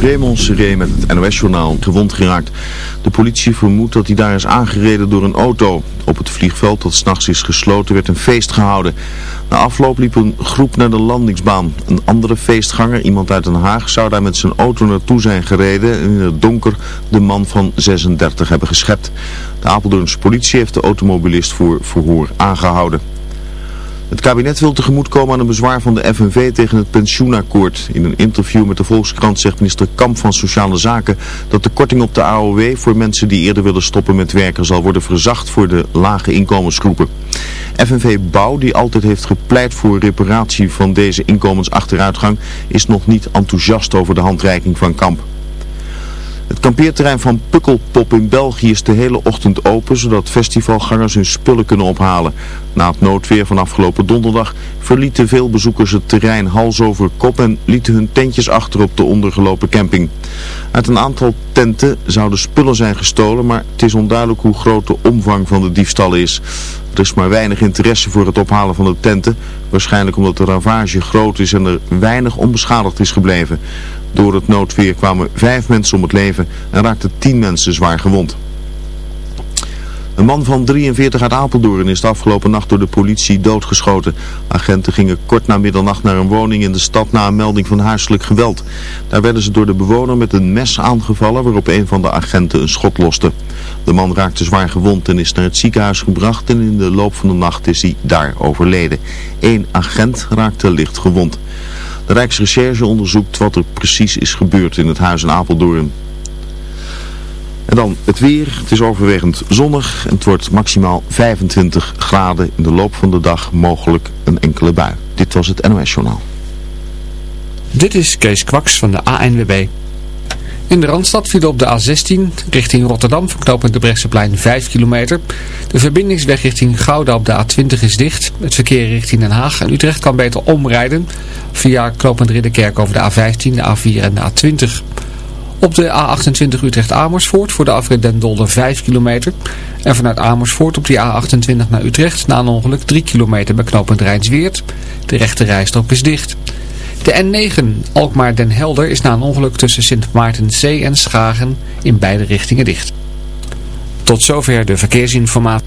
Raymond Seré met het NOS-journaal gewond geraakt. De politie vermoedt dat hij daar is aangereden door een auto. Op het vliegveld dat s'nachts is gesloten werd een feest gehouden. Na afloop liep een groep naar de landingsbaan. Een andere feestganger, iemand uit Den Haag, zou daar met zijn auto naartoe zijn gereden en in het donker de man van 36 hebben geschept. De Apeldoornse politie heeft de automobilist voor verhoor aangehouden. Het kabinet wil tegemoetkomen aan een bezwaar van de FNV tegen het pensioenakkoord. In een interview met de Volkskrant zegt minister Kamp van Sociale Zaken dat de korting op de AOW voor mensen die eerder willen stoppen met werken zal worden verzacht voor de lage inkomensgroepen. FNV Bouw, die altijd heeft gepleit voor reparatie van deze inkomensachteruitgang, is nog niet enthousiast over de handreiking van Kamp. Het kampeerterrein van Pukkelpop in België is de hele ochtend open, zodat festivalgangers hun spullen kunnen ophalen. Na het noodweer van afgelopen donderdag verlieten veel bezoekers het terrein hals over kop en lieten hun tentjes achter op de ondergelopen camping. Uit een aantal tenten zouden spullen zijn gestolen, maar het is onduidelijk hoe groot de omvang van de diefstallen is. Er is maar weinig interesse voor het ophalen van de tenten, waarschijnlijk omdat de ravage groot is en er weinig onbeschadigd is gebleven. Door het noodweer kwamen vijf mensen om het leven en raakten tien mensen zwaar gewond. Een man van 43 uit Apeldoorn is de afgelopen nacht door de politie doodgeschoten. Agenten gingen kort na middernacht naar een woning in de stad na een melding van huiselijk geweld. Daar werden ze door de bewoner met een mes aangevallen waarop een van de agenten een schot loste. De man raakte zwaar gewond en is naar het ziekenhuis gebracht en in de loop van de nacht is hij daar overleden. Eén agent raakte licht gewond. De Rijksrecherche onderzoekt wat er precies is gebeurd in het huis in Apeldoorn. En dan het weer. Het is overwegend zonnig het wordt maximaal 25 graden. In de loop van de dag mogelijk een enkele bui. Dit was het NOS Journaal. Dit is Kees Kwaks van de ANWB. In de Randstad viel op de A16 richting Rotterdam voor knooppunt de Brechtseplein 5 kilometer. De verbindingsweg richting Gouda op de A20 is dicht. Het verkeer richting Den Haag en Utrecht kan beter omrijden via knooppunt Ridderkerk over de A15, de A4 en de A20. Op de A28 Utrecht-Amersfoort voor de afrit Den Dolder 5 kilometer. En vanuit Amersfoort op die A28 naar Utrecht na een ongeluk 3 kilometer bij knooppunt Rijnsweert. De rechte rijstrook is dicht. De N9 Alkmaar-Den Helder is na een ongeluk tussen Sint Maartenzee en Schagen in beide richtingen dicht. Tot zover de verkeersinformatie.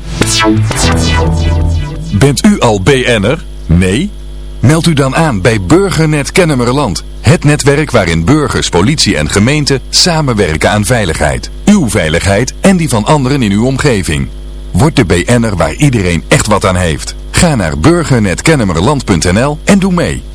Bent u al BN'er? Nee? Meld u dan aan bij Burgernet Kennemerland. Het netwerk waarin burgers, politie en gemeente samenwerken aan veiligheid. Uw veiligheid en die van anderen in uw omgeving. Word de BN'er waar iedereen echt wat aan heeft. Ga naar burgernetkennemerland.nl en doe mee.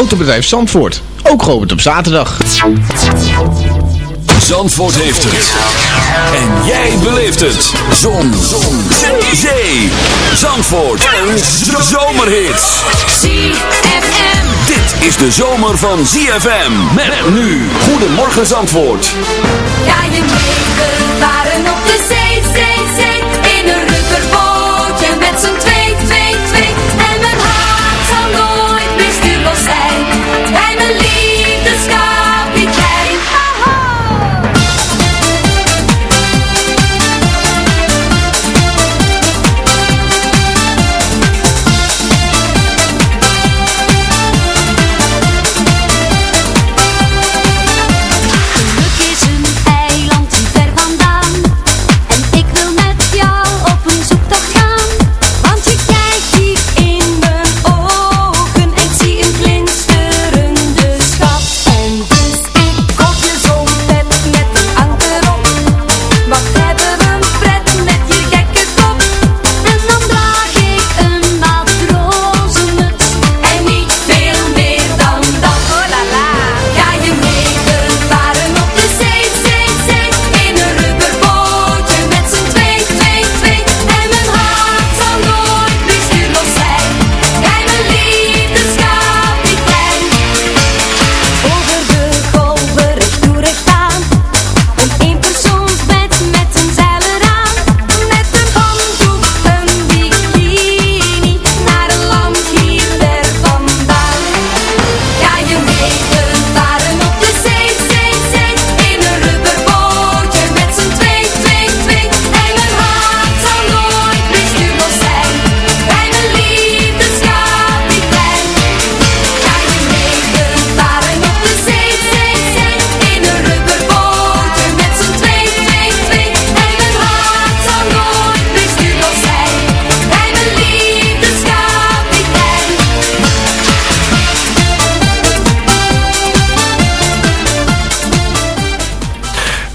Autobedrijf Zandvoort, ook geopend op zaterdag. Zandvoort heeft het. En jij beleeft het. Zon. Zon. Zee. Zandvoort. Een zomerhit. ZFM. Dit is de zomer van ZFM. Met nu. Goedemorgen Zandvoort. Ga je mee, we varen op de zee, zee, zee. In een rubberbootje met z'n twee,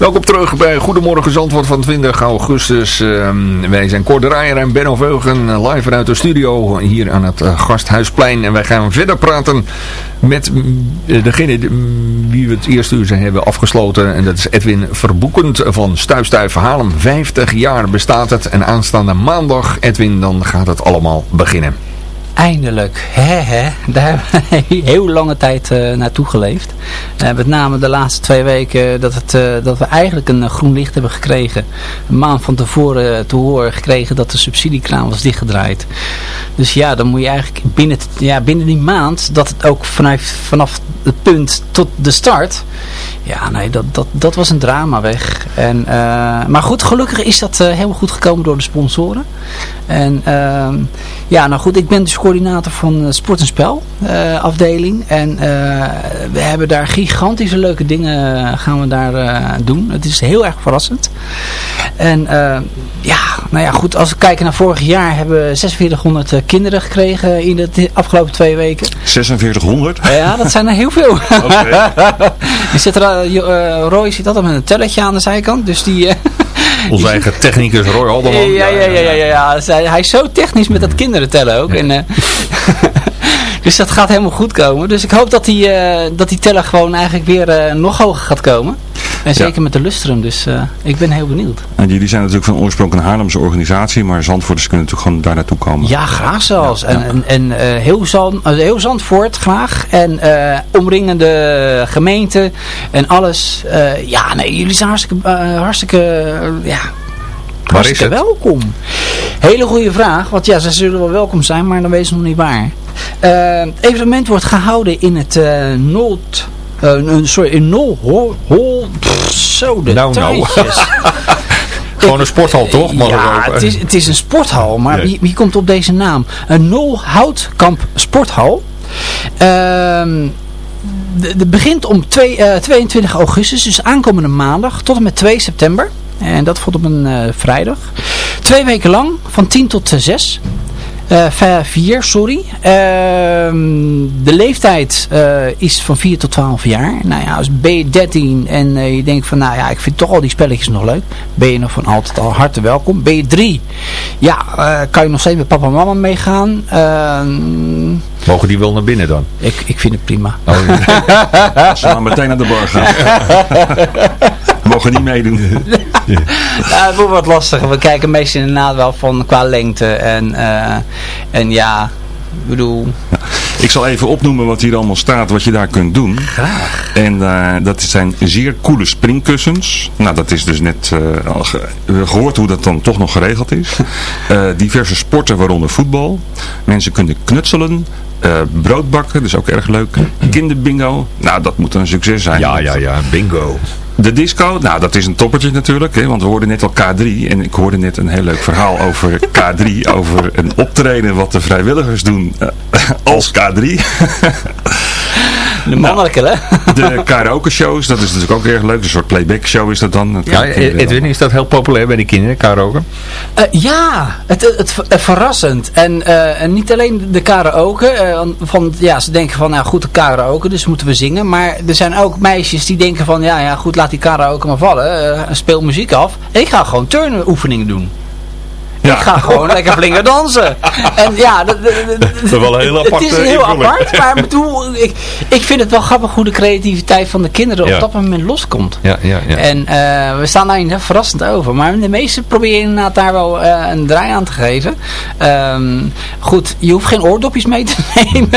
Welkom terug bij Goedemorgen Zandvoort van 20 augustus. Ehm, wij zijn Cor de Rijer en Benno Veugen eh, live vanuit de studio hier aan het eh, Gasthuisplein. En wij gaan verder praten met mm, eh, degene mm, wie we het eerste uur zijn hebben afgesloten. En dat is Edwin Verboekend van Stuif Stuif Haarlem. 50 jaar bestaat het en aanstaande maandag, Edwin, dan gaat het allemaal beginnen. Eindelijk, hè hè, daar hebben we heel lange tijd eh, naartoe geleefd. Eh, met name de laatste twee weken dat, het, eh, dat we eigenlijk een eh, groen licht hebben gekregen. Een maand van tevoren eh, te horen gekregen dat de subsidiekraan was dichtgedraaid. Dus ja, dan moet je eigenlijk binnen, ja, binnen die maand, dat het ook vanaf, vanaf het punt tot de start. Ja, nee, dat, dat, dat was een drama weg. En, eh, maar goed, gelukkig is dat eh, helemaal goed gekomen door de sponsoren. En ehm, ja, nou goed, ik ben dus coördinator van eh, Sport en Spel eh, afdeling. En eh, we hebben daar gigantische leuke dingen gaan we daar doen. Het is heel erg verrassend. En ja, nou ja, goed, als we kijken naar vorig jaar hebben we 4600 eh, kinderen gekregen in de afgelopen twee weken. 4600? Ja, dat zijn er heel veel. zit er, Roy zit altijd met een telletje aan de zijkant, dus die... Onze eigen technicus Roy Alderman. ja, ja, ja, ja, ja, Hij is zo technisch met dat kinderen tellen ook. En, eh, dus dat gaat helemaal goed komen. Dus ik hoop dat die, eh, dat die teller gewoon eigenlijk weer eh, nog hoger gaat komen. En zeker met de lustrum. Dus eh, ik ben heel benieuwd. En jullie zijn natuurlijk van oorsprong een Haarlemse organisatie, maar Zandvoorters kunnen natuurlijk gewoon daar naartoe komen. Ja, graag zelfs. En, en, en eh, heel, Zand, eh, heel Zandvoort graag. En omringende gemeenten en alles. Ja, nee, jullie zijn hartstikke, hartstikke ja, hartstikke het? welkom. Hele goede vraag. Want ja, ze zullen wel welkom zijn, maar dan weten ze nog niet waar. Het evenement wordt gehouden in het eh Noord... eh, sorry, in Nol... Hol, hol, pff, zo de Nou, nou. Gewoon een sporthal toch? Mag Ja, het is, het is een sporthal, maar wie, wie komt op deze naam? Een Nol Houtkamp Sporthal. Ehm de, de begint om twee, eh, 22 augustus, dus aankomende maandag, tot en met 2 september. En dat valt op een eh, vrijdag. Twee weken lang, van 10 tot eh, 6. Eh 4, sorry. Ehm, de leeftijd eh, is van 4 tot 12 jaar. Nou ja, als ben je 13 en eh, je denkt van, nou ja, ik vind toch al die spelletjes nog leuk. Ben je nog van altijd al harte welkom. Ben je 3, ja, kan je nog steeds met papa en mama meegaan. Ehm, Mogen die wel naar binnen dan? ik, ik vind het prima. Oh, Als ze maar meteen naar de bar gaan. Mogen niet meedoen. Ja, het wordt wat lastiger. We kijken meestal inderdaad wel van qua lengte. En, eh, en ja, ik bedoel... Ik zal even opnoemen wat hier allemaal staat, wat je daar kunt doen. Graag. En eh, dat zijn zeer coole springkussens. Nou, dat is dus net eh, al ge- gehoord hoe dat dan toch nog geregeld is. Eh, diverse sporten, waaronder voetbal. Mensen kunnen knutselen. Eh, brood bakken, dus ook erg leuk. Kinderbingo. Nou, dat moet een succes zijn. ja, ja, ja. Bingo. De disco, nou dat is een toppertje natuurlijk, hè, want we hoorden net al K3 en ik hoorde net een heel leuk verhaal over K3, over een optreden wat de vrijwilligers doen eh, als K3. De mannelijke, hè? De karaoke shows, dat is natuurlijk ook erg leuk, een soort playback show is dat dan. Dat Ja, Edwin, is dat heel populair bij de kinderen, karaoke? Eh, ja, het, het, het- verrassend. En, eh, en niet alleen de karaoke. eh, van, ja, ze denken van, nou goed, de karaoke, dus moeten we zingen. Maar er zijn ook meisjes die denken van, ja, ja goed, laat die karaoke maar vallen. eh, speel muziek af. Ik ga gewoon turnoefeningen doen. Ja. Ik ga gewoon lekker flinker dansen. En ja, dat, dat, dat- is wel een heel het aparte is heel invulling. apart. Maar ik bedoel, ik, ik vind het wel grappig hoe de creativiteit van de kinderen Ja. op dat moment loskomt. Ja, ja, ja. En eh, we staan daar inderdaad verrassend over. Maar de meesten proberen inderdaad daar wel eh, een draai aan te geven. Ehm, goed, je hoeft geen oordopjes mee te nemen.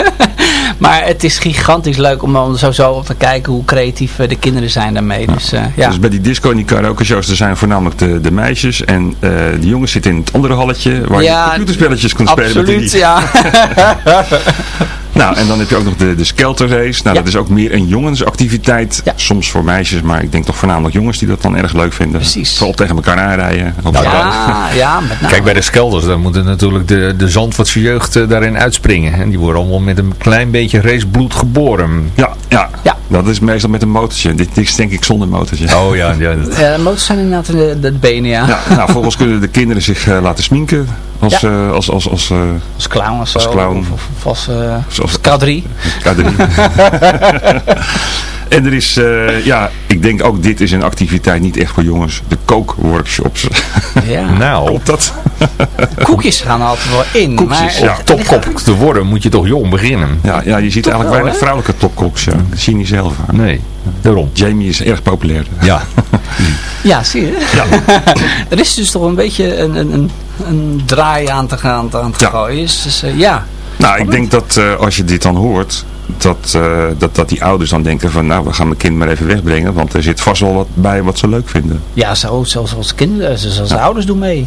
maar het is gigantisch leuk om dan zo, zo op te kijken hoe creatief eh, de kinderen zijn daarmee. Dus eh, ja. Dus bij die disco en die karaoke shows, er zijn voornamelijk de, de meisjes en eh, de jongens zitten in het andere halletje waar Ja, je computerspelletjes kunt spelen. met Absoluut, ja. Nou, en dan heb je ook nog de, de skelter race. Nou, Ja. dat is ook meer een jongensactiviteit. Ja. Soms voor meisjes, maar ik denk toch voornamelijk jongens die dat dan erg leuk vinden. Precies. Vooral tegen elkaar aanrijden. Nou, Ja, ja, met name. Kijk, bij de Skelders, dan moeten natuurlijk de, de Zandvoortse jeugd eh, daarin uitspringen. En die worden allemaal met een klein beetje racebloed geboren. ja, ja, Ja. Dat is meestal met een motortje. Dit is denk ik zonder motortje. Oh ja, ja. dat- Ja, de motors zijn inderdaad de, de benen, ja. Ja, nou, volgens kunnen de kinderen zich eh, laten sminken als, eh, als, als, als, eh, Als clown of zo. Als clown. Of, of, of als, eh, Zoals- als K3. K3. En er is, eh, ja, ik denk ook dit is een activiteit niet echt voor jongens. De kookworkshops. Ja. Nou, Op dat, Koekjes gaan altijd wel in. Koekjes, maar, ja. topkok te worden moet je toch jong beginnen. ja, ja, je ziet Toch eigenlijk wel, weinig hè? vrouwelijke topkoks. Ja. Dat zie je niet zelf aan. Nee, daarom. Jamie is erg populair. Ja. Ja, zie je. Ja. er is dus toch een beetje een, een, een, een draai aan te gaan aan te Ja. gooien. Dus, dus, eh, ja. Nou, ik denk dat eh, als je dit dan hoort, dat, eh, dat, dat die ouders dan denken van, nou, we gaan mijn kind maar even wegbrengen, want er zit vast wel wat bij wat ze leuk vinden. Ja, zo, zoals als kinderen, zoals de ouders doen mee.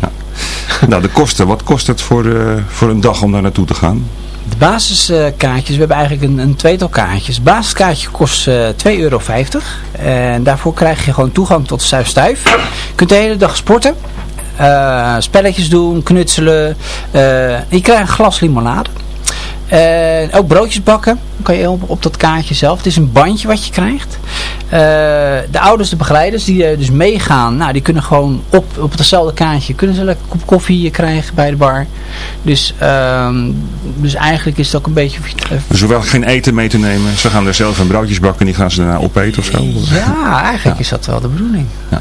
Nou, de kosten, wat kost het voor, eh, voor een dag om daar naartoe te gaan? De basiskaartjes, we hebben eigenlijk een, een tweetal kaartjes. Het basiskaartje kost eh 2,50 euro. En daarvoor krijg je gewoon toegang tot Stuif Stuif. Je kunt de hele dag sporten. eh, spelletjes doen, knutselen. en je krijgt een glas limonade. En ook broodjes bakken. Kan je op, op dat kaartje zelf. Het is een bandje wat je krijgt. Eh, de ouders, de begeleiders die eh, dus meegaan. Nou, die kunnen gewoon op, op hetzelfde kaartje. Kunnen ze lekker een kop koffie krijgen bij de bar. Dus, ehm, dus eigenlijk is het ook een beetje... eh, Dus hoewel geen eten mee te nemen, ze gaan er zelf een broodjes bakken en die gaan ze daarna opeten of zo. Ja, eigenlijk is dat wel de bedoeling. Ze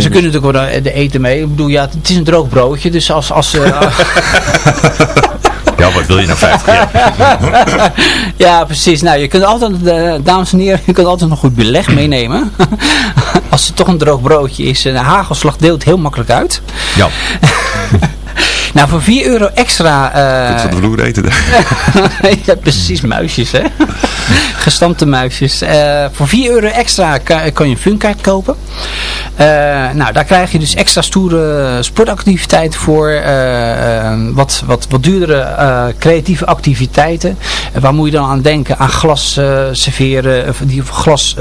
Jamie- kunnen natuurlijk wel de, eten mee. Ik bedoel, ja, het is een droog broodje. Dus als... als eh, Ja, wat wil je nou 50 jaar? ja, precies. Nou, je kunt altijd, eh, dames en heren, je kunt altijd nog goed beleg meenemen. als het toch een droog broodje is. Een hagelslag deelt heel makkelijk uit. Ja. Nou, voor 4 euro extra... eh, Dit van de vloer eten. ja, precies, muisjes, hè. Gestampte muisjes. Eh, voor 4 euro extra kan, kan je een funkaart kopen. Eh, nou, daar krijg je dus extra stoere sportactiviteiten voor. eh, eh, wat, wat, wat duurdere creatieve activiteiten. Waar moet je dan aan denken? Aan glas serveren, of die glas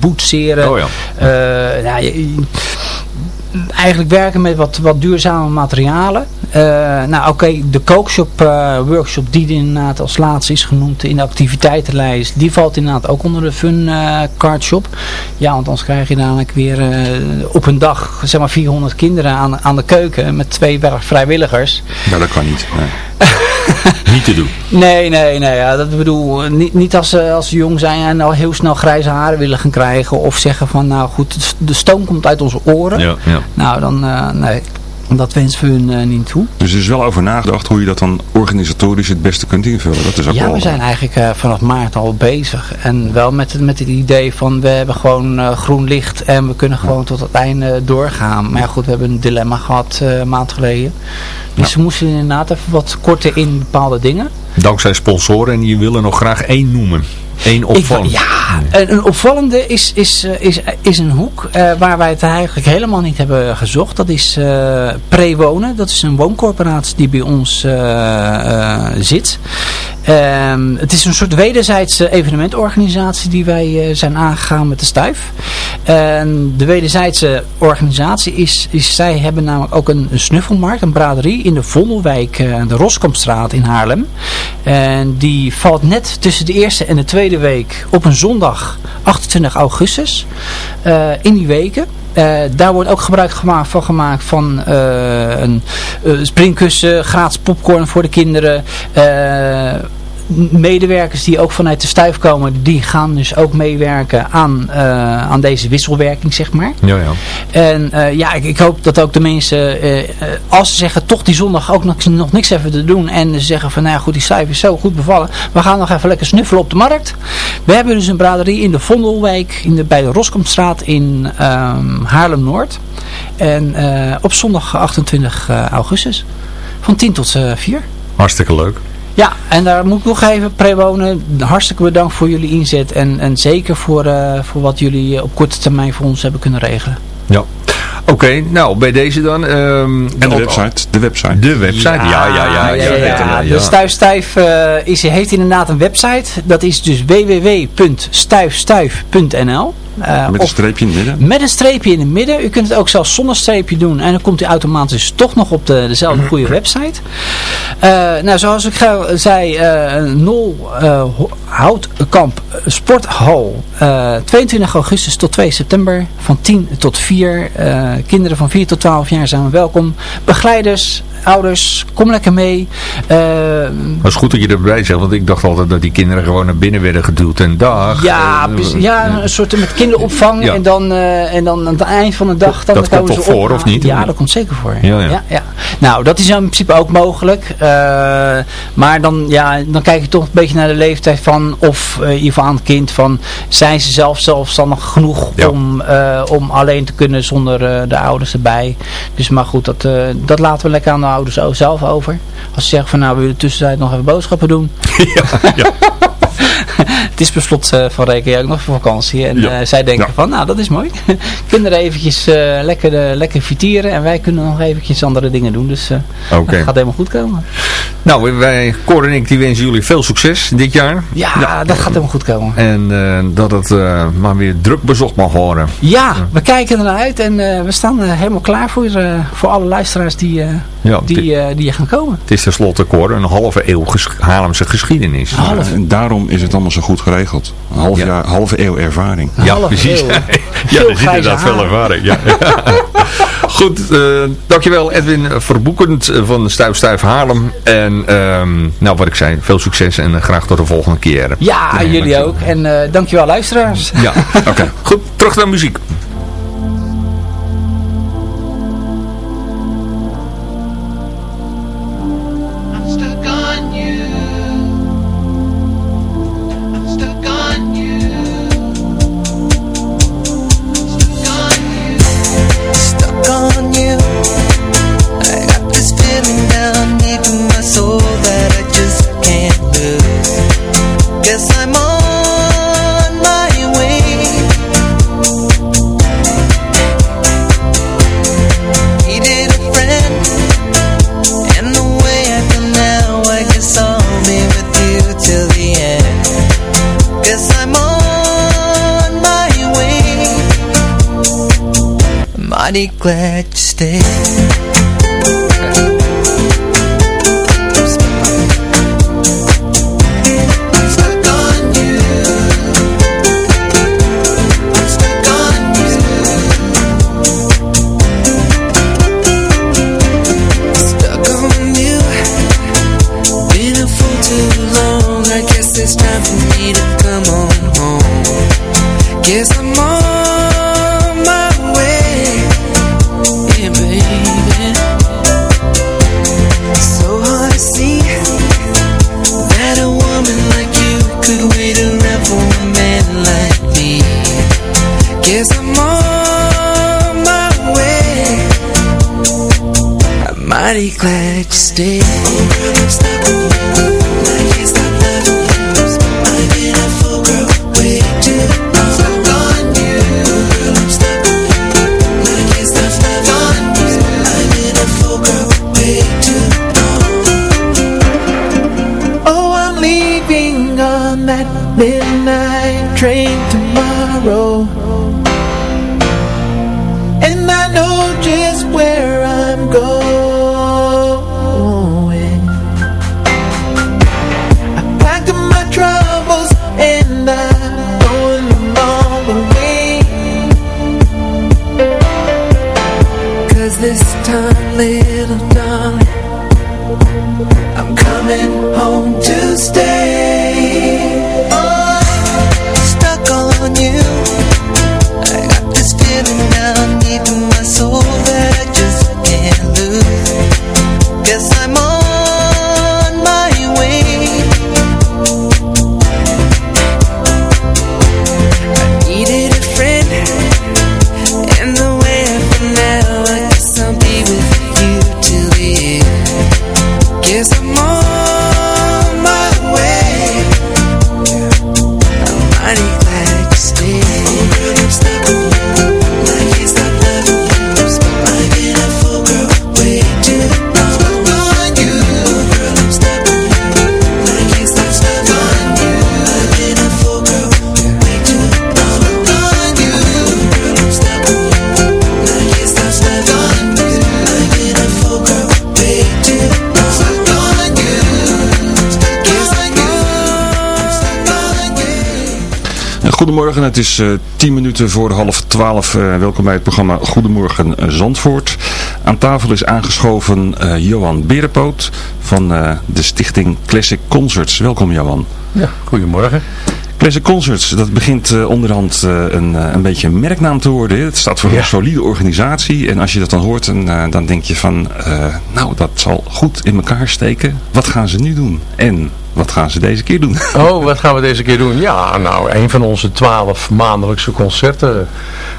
boetseren. Oh ja. Nou, je- eigenlijk werken met wat, wat duurzame materialen. Eh, nou oké, de kookshop eh, workshop die inderdaad als laatste is genoemd in de activiteitenlijst, die valt inderdaad ook onder de fun eh card shop. Ja, want anders krijg je dadelijk weer op een dag zeg maar 400 kinderen aan, aan de keuken met twee vrijwilligers. Nou, dat kan niet. Nee. Niet te doen. Nee, nee, nee. Ja, dat bedoel, niet, niet als ze, als ze jong zijn en al heel snel grijze haren willen gaan krijgen. Of zeggen van, nou goed, de stoom komt uit onze oren. Ja, ja. Nou, dan, nee, dat wensen we hun eh, niet toe. Dus er is wel over nagedacht hoe je dat dan organisatorisch het beste kunt invullen. Dat is ook Ja, wel... we zijn eigenlijk eh, vanaf maart al bezig. En wel met, het- met het idee van, we hebben gewoon eh, groen licht en we kunnen gewoon tot het einde doorgaan. Maar ja, goed, we hebben een dilemma gehad eh, een maand geleden. Dus we moesten inderdaad even wat korter in bepaalde dingen. Dankzij sponsoren en je wil er nog graag één noemen. Eén ja, een, opvallende is, is, eh, is, is een hoek eh, waar wij het eigenlijk helemaal niet hebben gezocht. Dat is eh Prewonen. Dat is een wooncorporatie die bij ons eh, eh, zit. Ehm, het is een soort wederzijdse evenementorganisatie die wij eh, zijn aangegaan met de Stuif. En de wederzijdse organisatie is, is zij hebben namelijk ook een, snuffelmarkt, een braderie in de Vondelwijk, eh, de Roskampstraat in Haarlem. En die valt net tussen de eerste en de tweede week op een zondag 28 augustus eh, in die weken. Daar wordt ook gebruik gemaakt, van gemaakt van eh, een eh, springkussen, gratis popcorn voor de kinderen. Medewerkers die ook vanuit de stuif komen, die gaan dus ook meewerken aan, eh, aan deze wisselwerking, zeg maar. Ja, ja. En eh, ja, ik, ik hoop dat ook de mensen, eh, als ze zeggen toch die zondag ook nog, nog niks even te doen. En ze zeggen van, nou ja, goed, die cijfer is zo goed bevallen. We gaan nog even lekker snuffelen op de markt. We hebben dus een braderie in de Vondelwijk, in de, bij de Roskamstraat in ehm, Haarlem-Noord. En op zondag 28 eh, augustus. Van 10 tot eh 4. Hartstikke leuk. Ja, en daar moet ik nog even prewonen. Hartstikke bedankt voor jullie inzet. En, en zeker voor, eh, voor wat jullie eh, op korte termijn voor ons hebben kunnen regelen. Ja. Oké, nou bij deze dan. ehm, En de website. De website. De website, ja, ja, ja. ja, ja, ja, ja, ja. De Stuif Stuif eh, is, heeft inderdaad een website. Dat is dus www.stuifstuif.nl Eh, Met een streepje in het midden. met een streepje in het midden. U kunt het ook zelfs zonder streepje doen. En dan komt u automatisch toch nog op de, dezelfde goede website. Eh, nou, zoals ik zei, eh Nol Ho- Houtkamp Sporthal. eh 22 augustus tot 2 september. Van 10 tot 4. Eh, kinderen van 4 tot 12 jaar zijn welkom. Begeleiders, ouders, kom lekker mee. Het is goed dat je erbij zegt, want ik dacht altijd dat die kinderen gewoon naar binnen werden geduwd en dag. ja, ja, een soort met kinderopvang. Ja. En, dan, eh, en dan aan het eind van de dag... Dan Dat komen komt toch voor, of niet? Ja, dat komt zeker voor. Ja, ja. Nou, dat is in principe ook mogelijk. Eh, maar dan, ja, dan kijk je toch een beetje naar de leeftijd van... Of aan het kind van... Zijn ze zelf zelfstandig genoeg Ja. om, om alleen te kunnen zonder de ouders erbij. Dus maar goed, dat, dat laten we lekker aan de ouders zelf over. Als ze zeggen van nou, we willen tussentijd nog even boodschappen doen. Het is per slot eh, van rekening ook nog voor vakantie. En Ja. eh, zij denken Ja. van, nou dat is mooi. Kinderen eventjes eh, lekker, lekker vertieren. En wij kunnen nog eventjes andere dingen doen. Dus eh Oké. dat gaat helemaal goed komen. Nou, wij, Cor en ik, die wensen jullie veel succes dit jaar. Ja, dat gaat helemaal goed komen. En eh, dat het eh, maar weer druk bezocht mag worden. Ja, we kijken er naar uit. En eh, we staan helemaal klaar voor, eh, voor alle luisteraars die, eh, Ja, die, eh, die gaan komen. Het is tenslotte, Cor, een halve eeuw ges Haarlemse geschiedenis. Ja, en daarom is het allemaal zo goed geregeld. Een half Ja. jaar, halve eeuw ervaring. Ja, precies. eeuw. ja, er zit grijze inderdaad veel ervaring. Ja. Goed, eh, dankjewel Edwin Verboekend eh, van Stuif Stuif Haarlem. En ehm, nou, wat ik zei, veel succes en eh, graag tot de volgende keer. Ja, Nee, jullie dankjewel. ook. En eh, dankjewel luisteraars. Ja, oké. Goed, terug naar muziek. Glad you stayed. Het is eh 10 minuten voor half 12. Eh, welkom bij het programma Goedemorgen Zandvoort. Aan tafel is aangeschoven eh, Johan Berenpoot van de stichting Classic Concerts. Welkom Johan. Ja, goedemorgen. Classic Concerts, dat begint eh, onderhand eh, een, eh, een beetje een merknaam te worden. Het staat voor Ja. een solide organisatie. En als je dat dan hoort, dan, eh, dan denk je van, nou dat zal goed in elkaar steken. Wat gaan ze nu doen? En wat gaan ze deze keer doen? Oh, wat gaan we deze keer doen? Ja, nou, een van onze twaalf maandelijkse concerten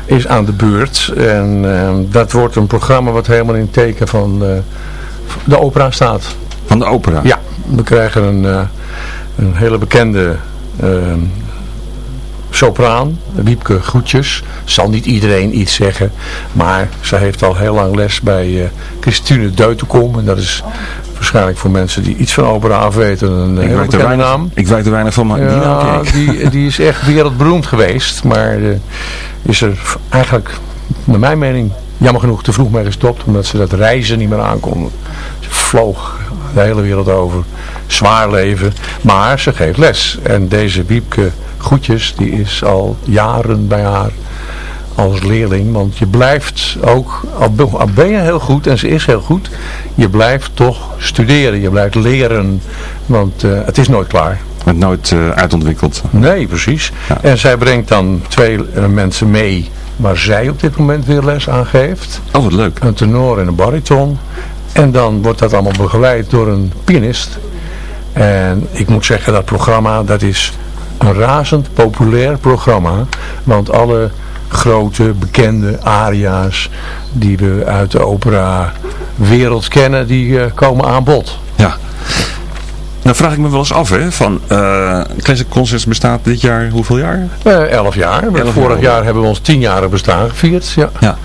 is aan de beurt. En eh, dat wordt een programma wat helemaal in het teken van de opera staat. Van de opera? Ja, we krijgen een, een hele bekende sopraan, Wiepke Goedjes. Zal niet iedereen iets zeggen, maar zij heeft al heel lang les bij eh Christine Deutenkom. En dat is waarschijnlijk voor mensen die iets van opera afweten een Ik er bekende weinig, naam. ik weet er weinig van, maar die naam die, die is echt wereldberoemd geweest, maar eh, is er eigenlijk, naar mijn mening, jammer genoeg te vroeg mee gestopt, omdat ze dat reizen niet meer aankonden. Ze vloog de hele wereld over, zwaar leven, maar ze geeft les. En deze Wiepke Goedjes, die is al jaren bij haar als leerling, want je blijft ook, al be- al ben je heel goed en ze is heel goed, je blijft toch studeren, je blijft leren, want eh, het is nooit klaar. Het nooit eh, uitontwikkeld. Nee, precies. En zij brengt dan twee eh, mensen mee waar zij op dit moment weer les aan geeft. Oh, wat leuk. Een tenor en een bariton. En dan wordt dat allemaal begeleid door een pianist. En ik moet zeggen, dat programma, dat is een razend populair programma. Want alle grote, bekende aria's die we uit de opera wereld kennen, die eh, komen aan bod. Ja. Nou vraag ik me wel eens af, hè, van eh Classic Concerts bestaat dit jaar hoeveel jaar? Eh, elf jaar. Elf Vorig jaar. jaar hebben we ons tienjarig bestaan gevierd. Ja. Ja.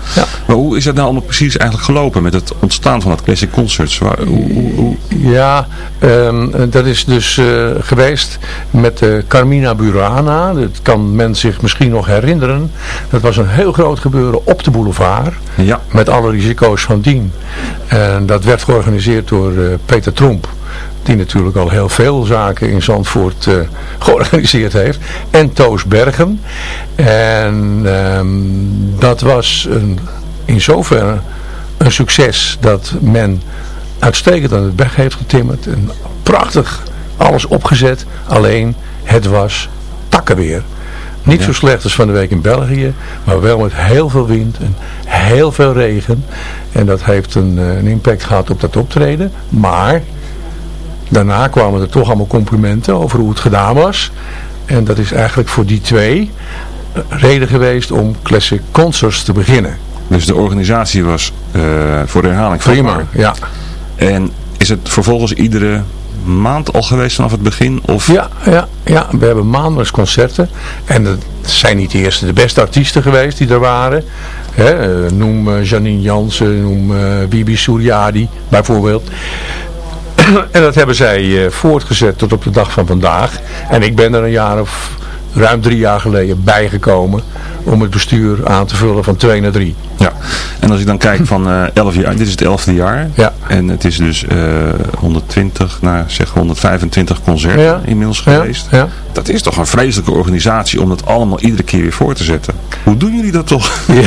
Maar hoe is dat nou allemaal precies eigenlijk gelopen met het ontstaan van dat Classic Concerts? Waar, hoe, hoe, hoe- Ja, ehm, dat is dus eh, geweest met Carmina Burana. Dat kan men zich misschien nog herinneren. Dat was een heel groot gebeuren op de boulevard. Ja. Met alle risico's van dien. En dat werd georganiseerd door Peter Tromp. Die natuurlijk al heel veel zaken in Zandvoort eh, georganiseerd heeft. En Toos Bergen. En ehm, dat was een, in zoverre een succes dat men uitstekend aan het weg heeft getimmerd. En prachtig alles opgezet. Alleen het was takkenweer. Niet zo slecht als van de week in België. Maar wel met heel veel wind en heel veel regen. En dat heeft een, eh, een impact gehad op dat optreden. Maar daarna kwamen er toch allemaal complimenten over hoe het gedaan was. En dat is eigenlijk voor die twee eh, reden geweest om Classic Concerts te beginnen. Dus de organisatie was eh, voor de herhaling Prima, ja. En is het vervolgens iedere maand al geweest vanaf het begin? Of... Ja, ja, ja, we hebben maandelijks concerten. En het zijn niet de eerste, de beste artiesten geweest die er waren. Eh, noem Janine Jansen, noem Bibi Suryadi bijvoorbeeld. En dat hebben zij eh, voortgezet tot op de dag van vandaag. En ik ben er een jaar of ruim drie jaar geleden bijgekomen om het bestuur aan te vullen van twee naar drie. Ja. En als ik dan kijk van eh 11 jaar, dit is het 11e jaar. Ja. En het is dus eh 120, nou zeg 125 concerten Ja. inmiddels Ja, geweest. ja. Dat is toch een vreselijke organisatie om dat allemaal iedere keer weer voor te zetten. Hoe doen jullie dat toch?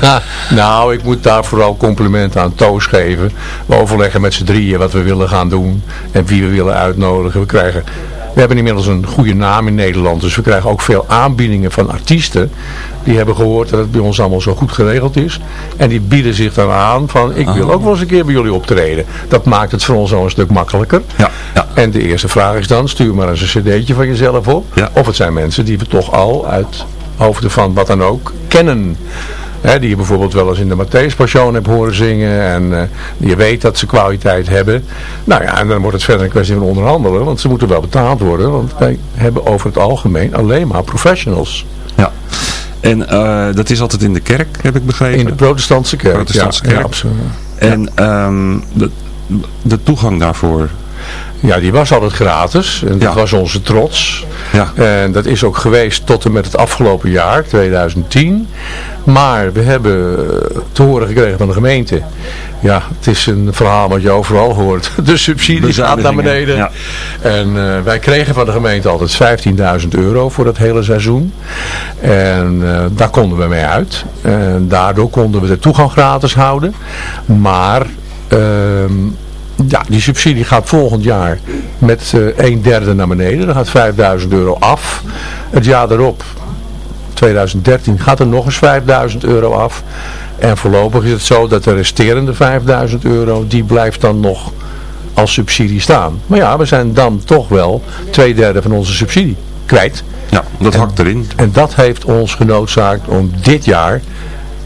Ja, nou, ik moet daar vooral complimenten aan Toos geven. We overleggen met z'n drieën wat we willen gaan doen en wie we willen uitnodigen. We krijgen... We hebben inmiddels een goede naam in Nederland, dus we krijgen ook veel aanbiedingen van artiesten. Die hebben gehoord dat het bij ons allemaal zo goed geregeld is. En die bieden zich dan aan van, ik wil ook wel eens een keer bij jullie optreden. Dat maakt het voor ons al een stuk makkelijker. Ja, ja. En de eerste vraag is dan, stuur maar eens een cd'tje van jezelf op. Ja. Of het zijn mensen die we toch al uit hoofden van wat dan ook kennen. Hè, die je bijvoorbeeld wel eens in de Matthäus Passion hebt horen zingen. En die je weet dat ze kwaliteit hebben. Nou ja, en dan wordt het verder een kwestie van onderhandelen. Want ze moeten wel betaald worden. Want wij hebben over het algemeen alleen maar professionals. Ja. En eh, dat is altijd in de kerk, heb ik begrepen. In de protestantse kerk. Protestantse ja, kerk. Ja. En ehm, de, de toegang daarvoor. Ja, die was altijd gratis. En dat Ja. was onze trots. Ja. En dat is ook geweest tot en met het afgelopen jaar, 2010. Maar we hebben eh, te horen gekregen van de gemeente ja, het is een verhaal wat je overal hoort. De subsidie gaat naar beneden. Ja. En eh, wij kregen van de gemeente altijd 15.000 euro voor dat hele seizoen. En eh, daar konden we mee uit. En daardoor konden we de toegang gratis houden. Maar ehm, ja, die subsidie gaat volgend jaar met eh een derde naar beneden. Dan gaat 5000 euro af. Het jaar erop, 2013, gaat er nog eens 5000 euro af. En voorlopig is het zo dat de resterende 5000 euro, die blijft dan nog als subsidie staan. Maar ja, we zijn dan toch wel twee derde van onze subsidie kwijt. Ja, dat hakt erin. En dat heeft ons genoodzaakt om dit jaar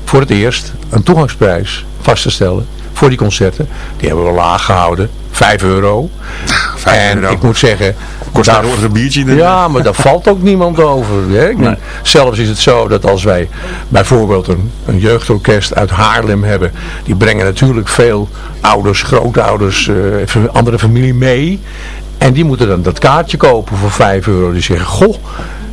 voor het eerst een toegangsprijs vast te stellen voor die concerten. Die hebben we laag gehouden. 5 euro. en euro. ik moet zeggen... Kost daar- een biertje. in. ja, maar daar valt ook niemand over. Hè? Ik bedoel, Zelfs is het zo dat als wij bijvoorbeeld een, een jeugdorkest uit Haarlem hebben, die brengen natuurlijk veel ouders, grootouders, eh, andere familie mee. En die moeten dan dat kaartje kopen voor 5 euro. Die zeggen, goh,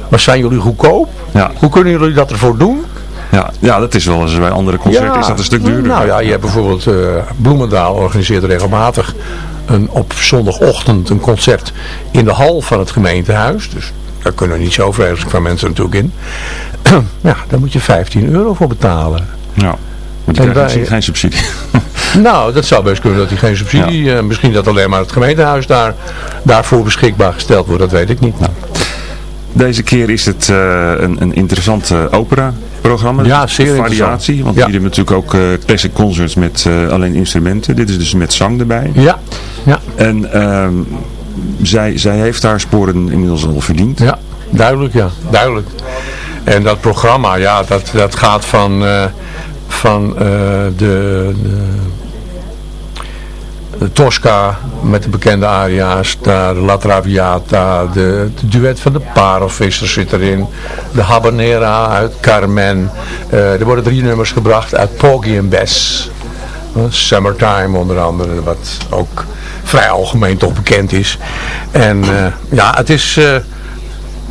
maar zijn jullie goedkoop? Ja. Hoe kunnen jullie dat ervoor doen? Ja, ja, dat is wel eens bij andere concerten is dat een stuk duurder. Nou ja, je hebt bijvoorbeeld eh, Bloemendaal organiseert regelmatig een, op zondagochtend een concert in de hal van het gemeentehuis. Dus daar kunnen niet zo vreselijk van mensen natuurlijk in. ja, daar moet je 15 euro voor betalen. Ja. Die En misschien geen subsidie. Nou, dat zou best kunnen dat hij geen subsidie, eh, misschien dat alleen maar het gemeentehuis daar, daarvoor beschikbaar gesteld wordt, dat weet ik niet. Deze keer is het eh, een, een interessant eh, opera-programma. Ja, zeer Variatie, want Ja. hier hebben we natuurlijk ook eh, classic concerts met alleen instrumenten. Dit is dus met zang erbij. Ja, ja, En ehm, zij, zij heeft haar sporen inmiddels al verdiend. ja, duidelijk ja, duidelijk. En dat programma, ja, dat, dat gaat van, van de, de, de Tosca met de bekende aria's, daar de La Traviata, de, duet van de Parelvissers zit erin, de Habanera uit Carmen. Eh, er worden drie nummers gebracht uit Porgy and Bess. Eh, Summertime onder andere, wat ook vrij algemeen toch bekend is. En eh, ja, het is... eh,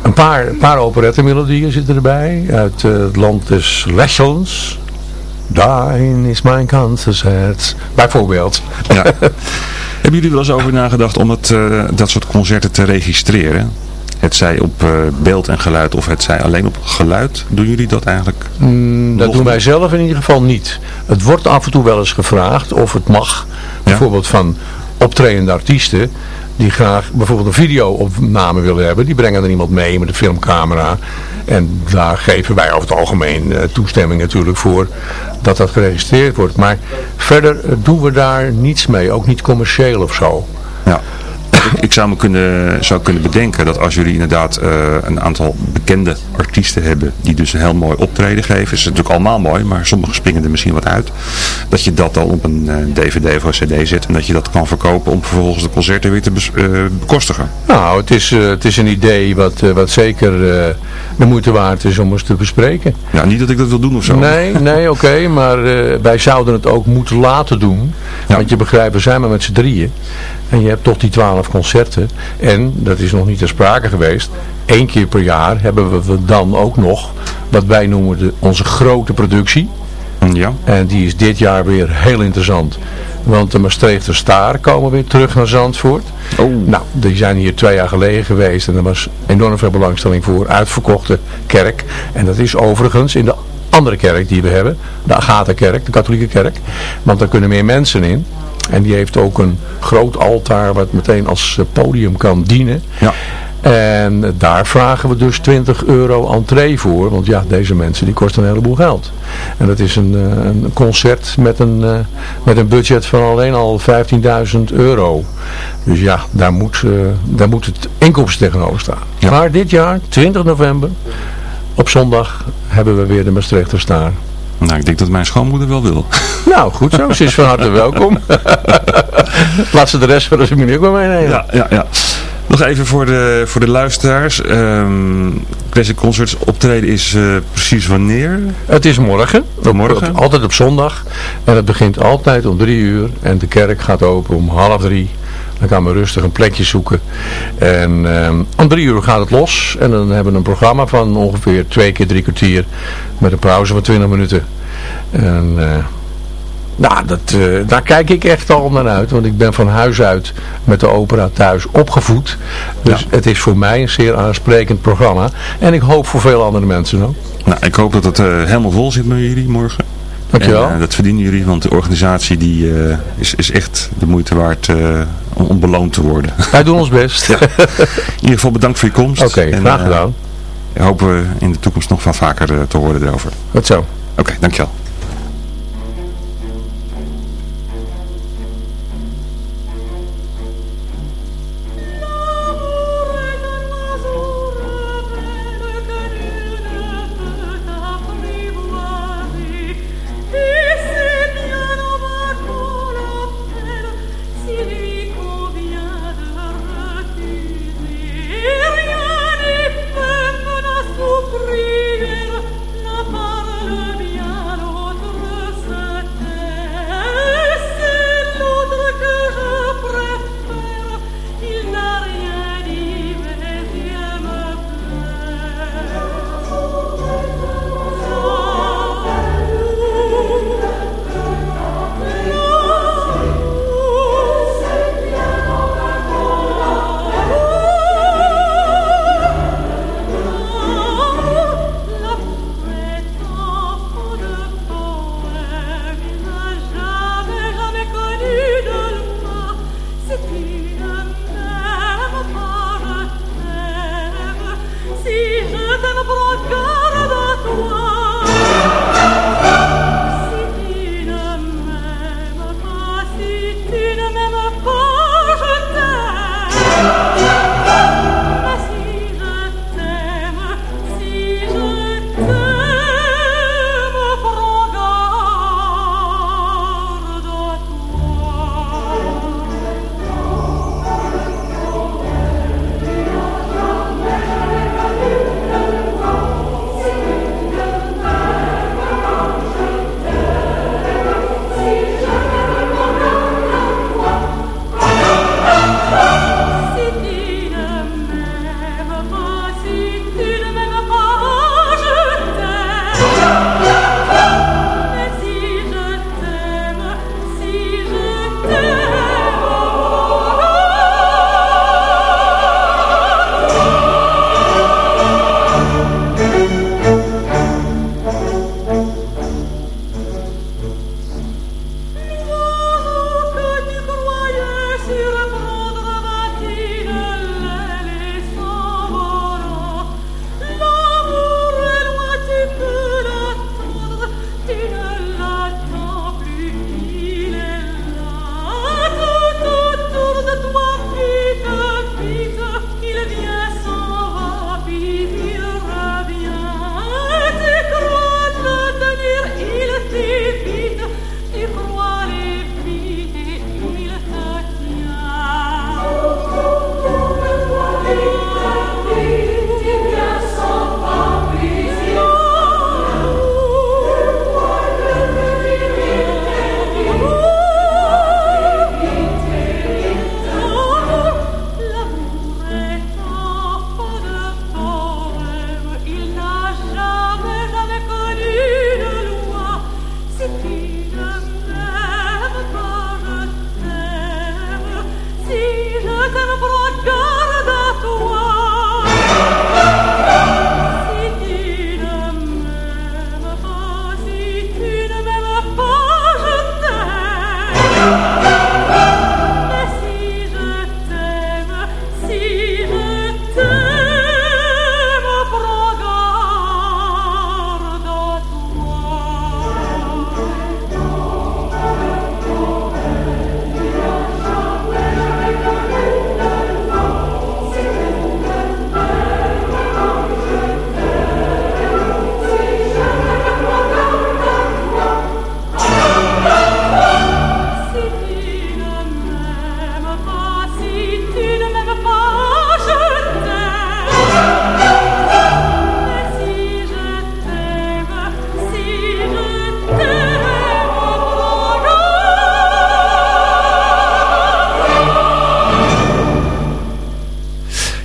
een paar, een paar operettenmelodieën zitten erbij. Uit het land des lächelns. Daarin is mijn kansenzet. Bijvoorbeeld. Ja. Hebben jullie wel eens over nagedacht om het, eh, dat soort concerten te registreren? Het zij op eh, beeld en geluid of het zij alleen op geluid. Doen jullie dat eigenlijk? Mm, dat doen wij niet. zelf in ieder geval niet. Het wordt af en toe wel eens gevraagd of het mag. Bijvoorbeeld van optredende artiesten die graag bijvoorbeeld een videoopname willen hebben. Die brengen er iemand mee met een filmcamera. En daar geven wij over het algemeen eh, toestemming natuurlijk voor dat dat geregistreerd wordt. Maar verder doen we daar niets mee. Ook niet commercieel of zo. Ja. Ik, zou me kunnen, zou kunnen bedenken dat als jullie inderdaad eh, een aantal bekende artiesten hebben die dus een heel mooi optreden geven, is het natuurlijk allemaal mooi, maar sommige springen er misschien wat uit, dat je dat dan op een eh, dvd of een cd zet en dat je dat kan verkopen om vervolgens de concerten weer te eh, bekostigen. Nou, het is, het is een idee wat, wat zeker de moeite waard is om eens te bespreken. Ja, niet dat ik dat wil doen of zo. Nee, nee, oké, maar wij zouden het ook moeten laten doen. Want je begrijpt, we zijn maar met z'n drieën. En je hebt toch die twaalf concerten. En, dat is nog niet ter sprake geweest, één keer per jaar hebben we dan ook nog wat wij noemen de, onze grote productie. Ja. En die is dit jaar weer heel interessant. Want de Maastrichter Staar komen weer terug naar Zandvoort. Oh. Nou, die zijn hier twee jaar geleden geweest en er was enorm veel belangstelling voor. Uitverkochte kerk. En dat is overigens in de andere kerk die we hebben. De Agatha-kerk, de katholieke kerk. Want daar kunnen meer mensen in. En die heeft ook een groot altaar wat meteen als eh, podium kan dienen. Ja. En daar vragen we dus 20 euro entree voor. Want ja, deze mensen die kosten een heleboel geld. En dat is een, eh, een concert met een, eh, met een budget van alleen al 15.000 euro. Dus ja, daar moet, eh, daar moet het inkomsten tegenover staan. Maar dit jaar, 20 november, op zondag, hebben we weer de Maastrichter Staar. Nou, ik denk dat mijn schoonmoeder wel wil. Nou, goed zo. Ze is van harte welkom. Laat ze de rest van de familie ook maar meenemen. Ja, ja, ja. Nog even voor de, voor de luisteraars. Ehm Classic Concerts optreden is eh, precies wanneer? Het is morgen. Op- Morgen? op- altijd op zondag. En het begint altijd om drie uur. En de kerk gaat open om half drie. Dan gaan we rustig een plekje zoeken. En ehm, om drie uur gaat het los. En dan hebben we een programma van ongeveer twee keer drie kwartier. Met een pauze van twintig minuten. En eh, Nou, dat, eh, daar kijk ik echt al naar uit. Want ik ben van huis uit met de opera thuis opgevoed. Dus het is voor mij een zeer aansprekend programma. En ik hoop voor veel andere mensen ook. Nou, ik hoop dat het eh, helemaal vol zit bij jullie morgen. Dankjewel. En, eh, dat verdienen jullie, want de organisatie die, eh, is, is echt de moeite waard eh, om, om beloond te worden. Wij doen ons best. In ieder geval bedankt voor je komst. Oké, graag gedaan. Hoop we in de toekomst nog van vaker te horen erover. Goed zo. Oké, dankjewel.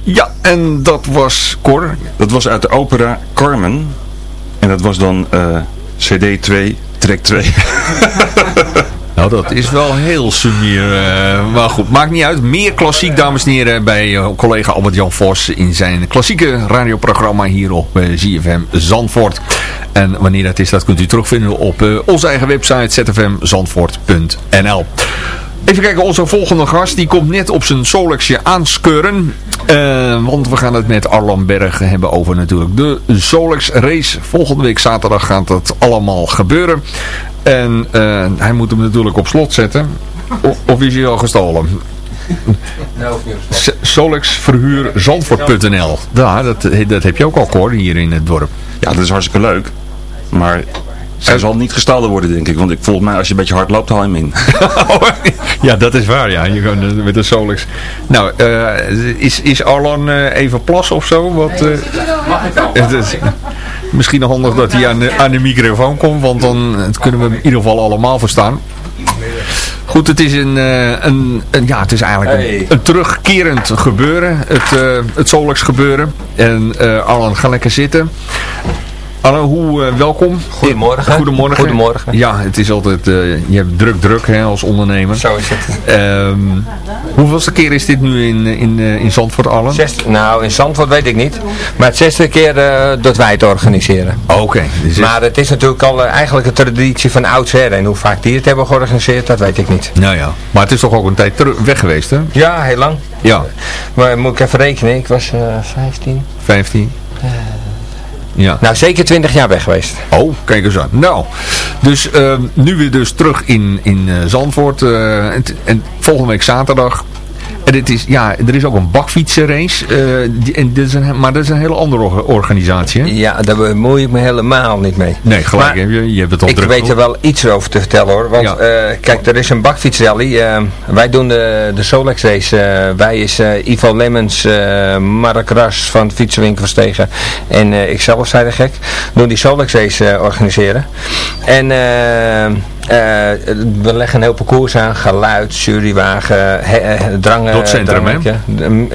Ja, en dat was Cor. Dat was uit de opera Carmen. En dat was dan eh, CD 2, track 2. Nou, dat is wel heel sumier. eh, maar goed, maakt niet uit. Meer klassiek, dames en heren, bij eh, collega Albert-Jan Vos in zijn klassieke radioprogramma hier op ZFM Zandvoort. En wanneer dat is, dat kunt u terugvinden op onze eigen website zfmzandvoort.nl. Even kijken, onze volgende gast, die komt net op zijn Solexje aanskeuren. Eh, want we gaan het met Arlan Berg hebben over natuurlijk de Solex race. Volgende week zaterdag gaat dat allemaal gebeuren. En eh, hij moet hem natuurlijk op slot zetten. O- of is hij al gestolen? Solexverhuurzandvoort.nl Ja, dat, dat heb je ook al hoor, hier in het dorp. Ja, dat is hartstikke leuk. Maar hij zal niet gestolen worden, denk ik. Want ik, volgens mij, als je een beetje hard loopt, haal je hem in. ja, dat is waar, ja. Je kan eh, met de Solex. Nou, eh, is, is Arlan eh, even plas of zo? Wat, eh, misschien handig dat hij aan de, aan de microfoon komt, want dan kunnen we hem in ieder geval allemaal verstaan. Goed, het is een, eh, een, een ja, het is eigenlijk een, een terugkerend gebeuren, het, eh het Solex gebeuren. En eh Arlan, ga lekker zitten. Hallo, hoe, eh, welkom. Goedemorgen. Goedemorgen. Goedemorgen. Ja, het is altijd, eh, je hebt druk druk hè, als ondernemer. Zo is het. Ehm hoeveelste keer is dit nu in, in, eh, in Zandvoort Allen? Nou, in Zandvoort weet ik niet. Maar het zesde keer dat wij het organiseren. Oké. dus Maar het is natuurlijk al eigenlijk een traditie van oudsher. En hoe vaak die het hebben georganiseerd, dat weet ik niet. Nou ja, maar het is toch ook een tijd terug weg geweest hè? Ja, heel lang. Ja, Maar moet ik even rekenen, ik was eh 15. 15. Ja. Nou, zeker 20 jaar weg geweest. Oh, kijk eens aan. Nou, dus ehm, nu weer dus terug in, in eh, Zandvoort. eh, en, en volgende week zaterdag. En het is, ja, er is ook een bakfietsenrace. eh, die- en dit is een, maar dat is een hele andere or- organisatie hè? Ja, daar bemoei ik me helemaal niet mee. Nee, gelijk. Maar je, je hebt het al Ik druk. weet er wel iets over te vertellen hoor. Want Ja. eh, kijk, er is een bakfietsrally. eh, wij doen de, de Solex race. wij is Ivo Lemmens, Mark Ras van de Fietsenwinkel Verstegen en ikzelf, zei de gek, doen die Solex race organiseren. En we leggen een heel parcours aan. Geluid, jurywagen, eh, drangen. Door het centrum, hè?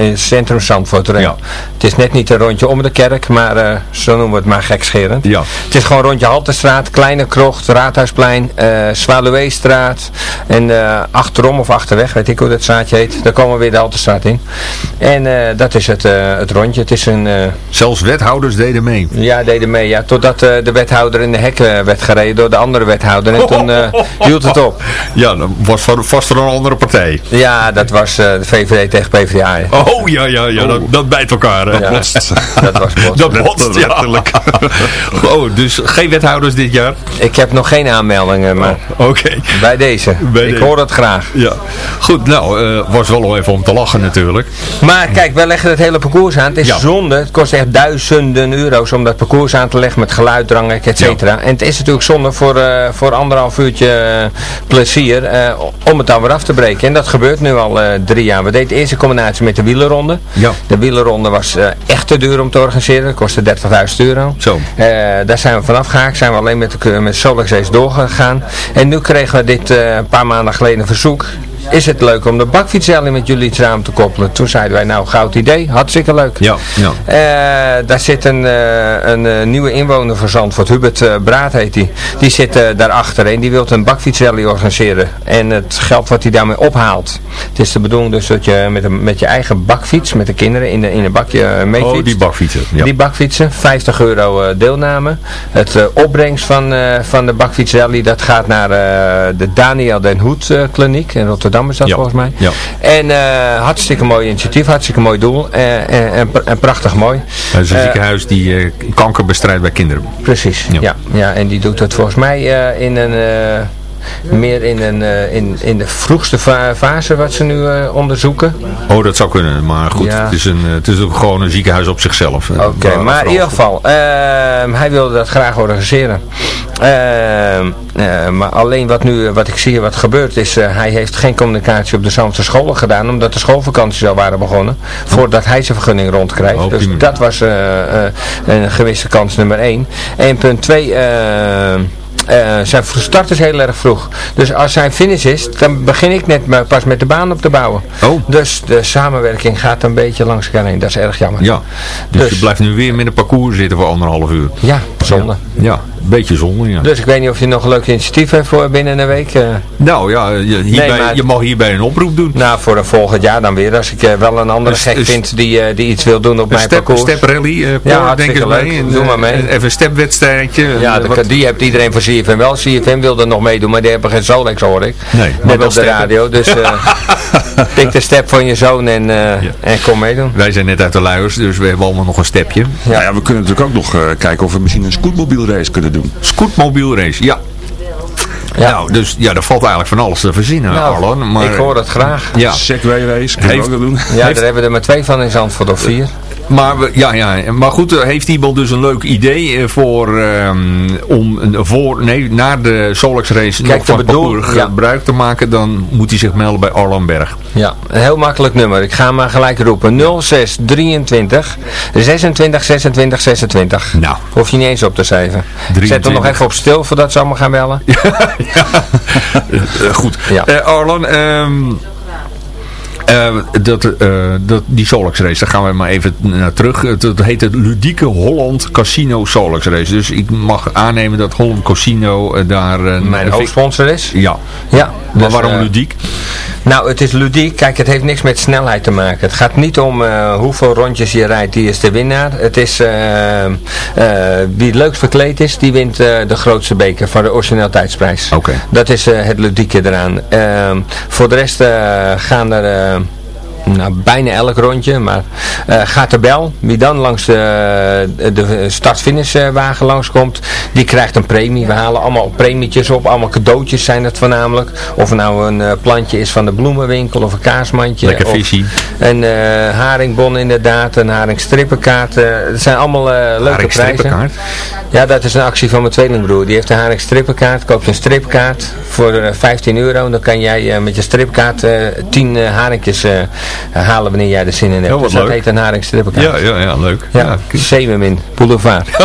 het centrum Zandvoort. Ja. Het is net niet een rondje om de kerk, maar eh, zo noemen we het maar gekscherend. Ja. Het is gewoon rondje Halterstraat, Kleine Krocht, Raadhuisplein, eh Zwaluweestraat en eh, achterom of achterweg, weet ik hoe dat straatje heet. Daar komen we weer de Halterstraat in. En eh, dat is het, eh, het rondje. Het is een... eh, Zelfs wethouders deden mee. ja, deden mee. Ja, totdat eh, de wethouder in de hek eh, werd gereden door de andere wethouder. En toen eh, hield het op. Ja, dat was vast voor een andere partij. Ja, dat was eh, de VVD tegen PvdA. hè. Oh, ja, ja, ja. Dat, dat bijt elkaar. hè? Ja, dat was bot. Dat botst, ja. Oh, dus geen wethouders dit jaar? Ik heb nog geen aanmeldingen, maar Oké. bij deze. Bij ik hoor het graag. Ja. Goed, nou, eh, was wel even om te lachen natuurlijk. Maar kijk, wij leggen het hele parcours aan. Het is Ja. zonde. Het kost echt duizenden euro's om dat parcours aan te leggen met geluid, drangen, et cetera. En het is natuurlijk zonde voor, eh, voor anderhalf uurtje eh, plezier eh, om het dan weer af te breken. En dat gebeurt nu al eh, drie jaar. We deden de eerste combinatie met de wielerronde. Ja. De wielerronde was echt te duur om te organiseren. Dat kostte 30.000 euro. Zo. Daar zijn we vanaf gehaakt. Zijn we alleen met de met Solex doorgegaan. En nu kregen we dit een paar maanden geleden een verzoek. Is het leuk om de bakfietsrally met jullie samen te koppelen? Toen zeiden wij, nou, goud idee. Hartstikke leuk. Ja, ja. Eh, daar zit een, eh, een eh, nieuwe inwoner van Zandvoort, Hubert eh, Braat heet hij. Die. die zit daarachter en die wil een bakfietsrally organiseren. En het geld wat hij daarmee ophaalt. Het is de bedoeling dus dat je met, een, met je eigen bakfiets, met de kinderen in, de, in een bakje uh, meefietst. Oh, die bakfietsen. Ja. Die bakfietsen, 50 euro deelname. Het opbrengst van, van de bakfietsrally, dat gaat naar de Daniel Den Hoed kliniek. In Rotterdam is dat Ja. volgens mij. Ja. En eh, hartstikke mooi initiatief, hartstikke mooi doel. eh, en, en, en prachtig mooi. Het is een Eh, ziekenhuis die kanker bestrijdt bij kinderen. Precies, Ja. ja. En die doet het volgens mij in een meer in, een, eh, in, in de vroegste fase wat ze nu eh, onderzoeken? Oh, dat zou kunnen. Maar goed, het, is een, het is ook gewoon een ziekenhuis op zichzelf. Eh, Oké, maar in ieder geval, ehm, hij wilde dat graag organiseren. Ehm, maar alleen wat nu, wat ik zie, wat gebeurt is, hij heeft geen communicatie op de Zandse scholen gedaan, omdat de schoolvakanties al waren begonnen, voordat hij zijn vergunning rondkrijgt. Oh, dus dat was een gewisse kans nummer 1. 1.2, eh, zijn start is heel erg vroeg. Dus als zijn finish is, dan begin ik net pas met de baan op te bouwen. Oh. Dus de samenwerking gaat een beetje langs elkaar heen. Dat is erg jammer. Ja, dus, dus, je blijft nu weer met een parcours zitten voor anderhalf uur. Ja, zonde. Ja, een beetje zonde, ja. Dus ik weet niet of je nog een leuk initiatief hebt voor binnen een week. Eh. Nou ja, hierbij, nee, maar... je mag hierbij een oproep doen. Nou, voor een volgend jaar dan weer. Als ik eh, wel een andere gek vind die, die iets wil doen op mijn step, parcours. Een step rally, ja, denk ik Doe maar mee. Even een stepwedstrijdje. Ja, de, die hebt iedereen voorzien CFM wel. CFM wilde nog meedoen, maar die hebben geen Solex hoor ik. Nee, maar Net wel op de radio. Dus eh pik de step van je zoon en, eh, en kom meedoen. Wij zijn net uit de luiers, dus we hebben allemaal nog een stepje. Ja. ja, we kunnen natuurlijk ook nog eh, kijken of we misschien een scootmobielrace kunnen doen. Scootmobielrace, ja. Ja. Nou, dus ja, er valt eigenlijk van alles te verzinnen, Nou, Arlon. Maar, ik hoor het graag. Ja, Segway race, kunnen Heeft- we ook nog doen. Ja, daar hebben we er maar twee van in Zandvoort of vier. Maar, we, ja, ja, maar goed, eh, heeft iemand dus een leuk idee eh, voor, ehm, om voor, nee, na de Solex race Kijk, nog van bedoel- ja. gebruik te maken, dan moet hij zich melden bij Arlan Berg. Ja, een heel makkelijk nummer. Ik ga maar gelijk roepen. 06 23 26 26 26. Nou. Hoef je niet eens op te schrijven. Zet hem 23. nog even op stil voordat ze allemaal gaan bellen. Eh, goed. Ja. Eh, Arlan, ehm, eh, dat, eh, dat, die Solex race, daar gaan we maar even naar terug. Het, het heet het Ludieke Holland Casino Solex race. Dus ik mag aannemen dat Holland Casino eh, daar... eh, Mijn hoofdsponsor is. Ja. Ja. Maar dus, waarom eh, ludiek? Nou, het is ludiek. Kijk, het heeft niks met snelheid te maken. Het gaat niet om eh, hoeveel rondjes je rijdt, die is de winnaar. Het is eh, wie het leukst verkleed is, die wint de grootste beker van de originaliteitsprijs. Oké. Dat is het ludieke eraan. Ehm, voor de rest gaan er... nou, bijna elk rondje, maar eh, gaat de bel. Wie dan langs de, de start-finish eh, wagen langskomt, die krijgt een premie. We halen allemaal premietjes op, allemaal cadeautjes zijn het voornamelijk. Of het nou een eh, plantje is van de bloemenwinkel of een kaasmandje. Lekker of visie. Een eh, haringbon inderdaad, een haringstrippenkaart. het zijn allemaal eh, leuke prijzen. Haringstrippenkaart? Ja, dat is een actie van mijn tweelingbroer. Die heeft een haringstrippenkaart, koopt een stripkaart voor eh, 15 euro. En dan kan jij met je stripkaart eh 10 eh haringjes eh, halen wanneer jij er zin in hebt. Wat dus dat leuk. heet een haringstrippenkaart. Ja, ja, ja, leuk. Ja, Zeemermin, Boulevard.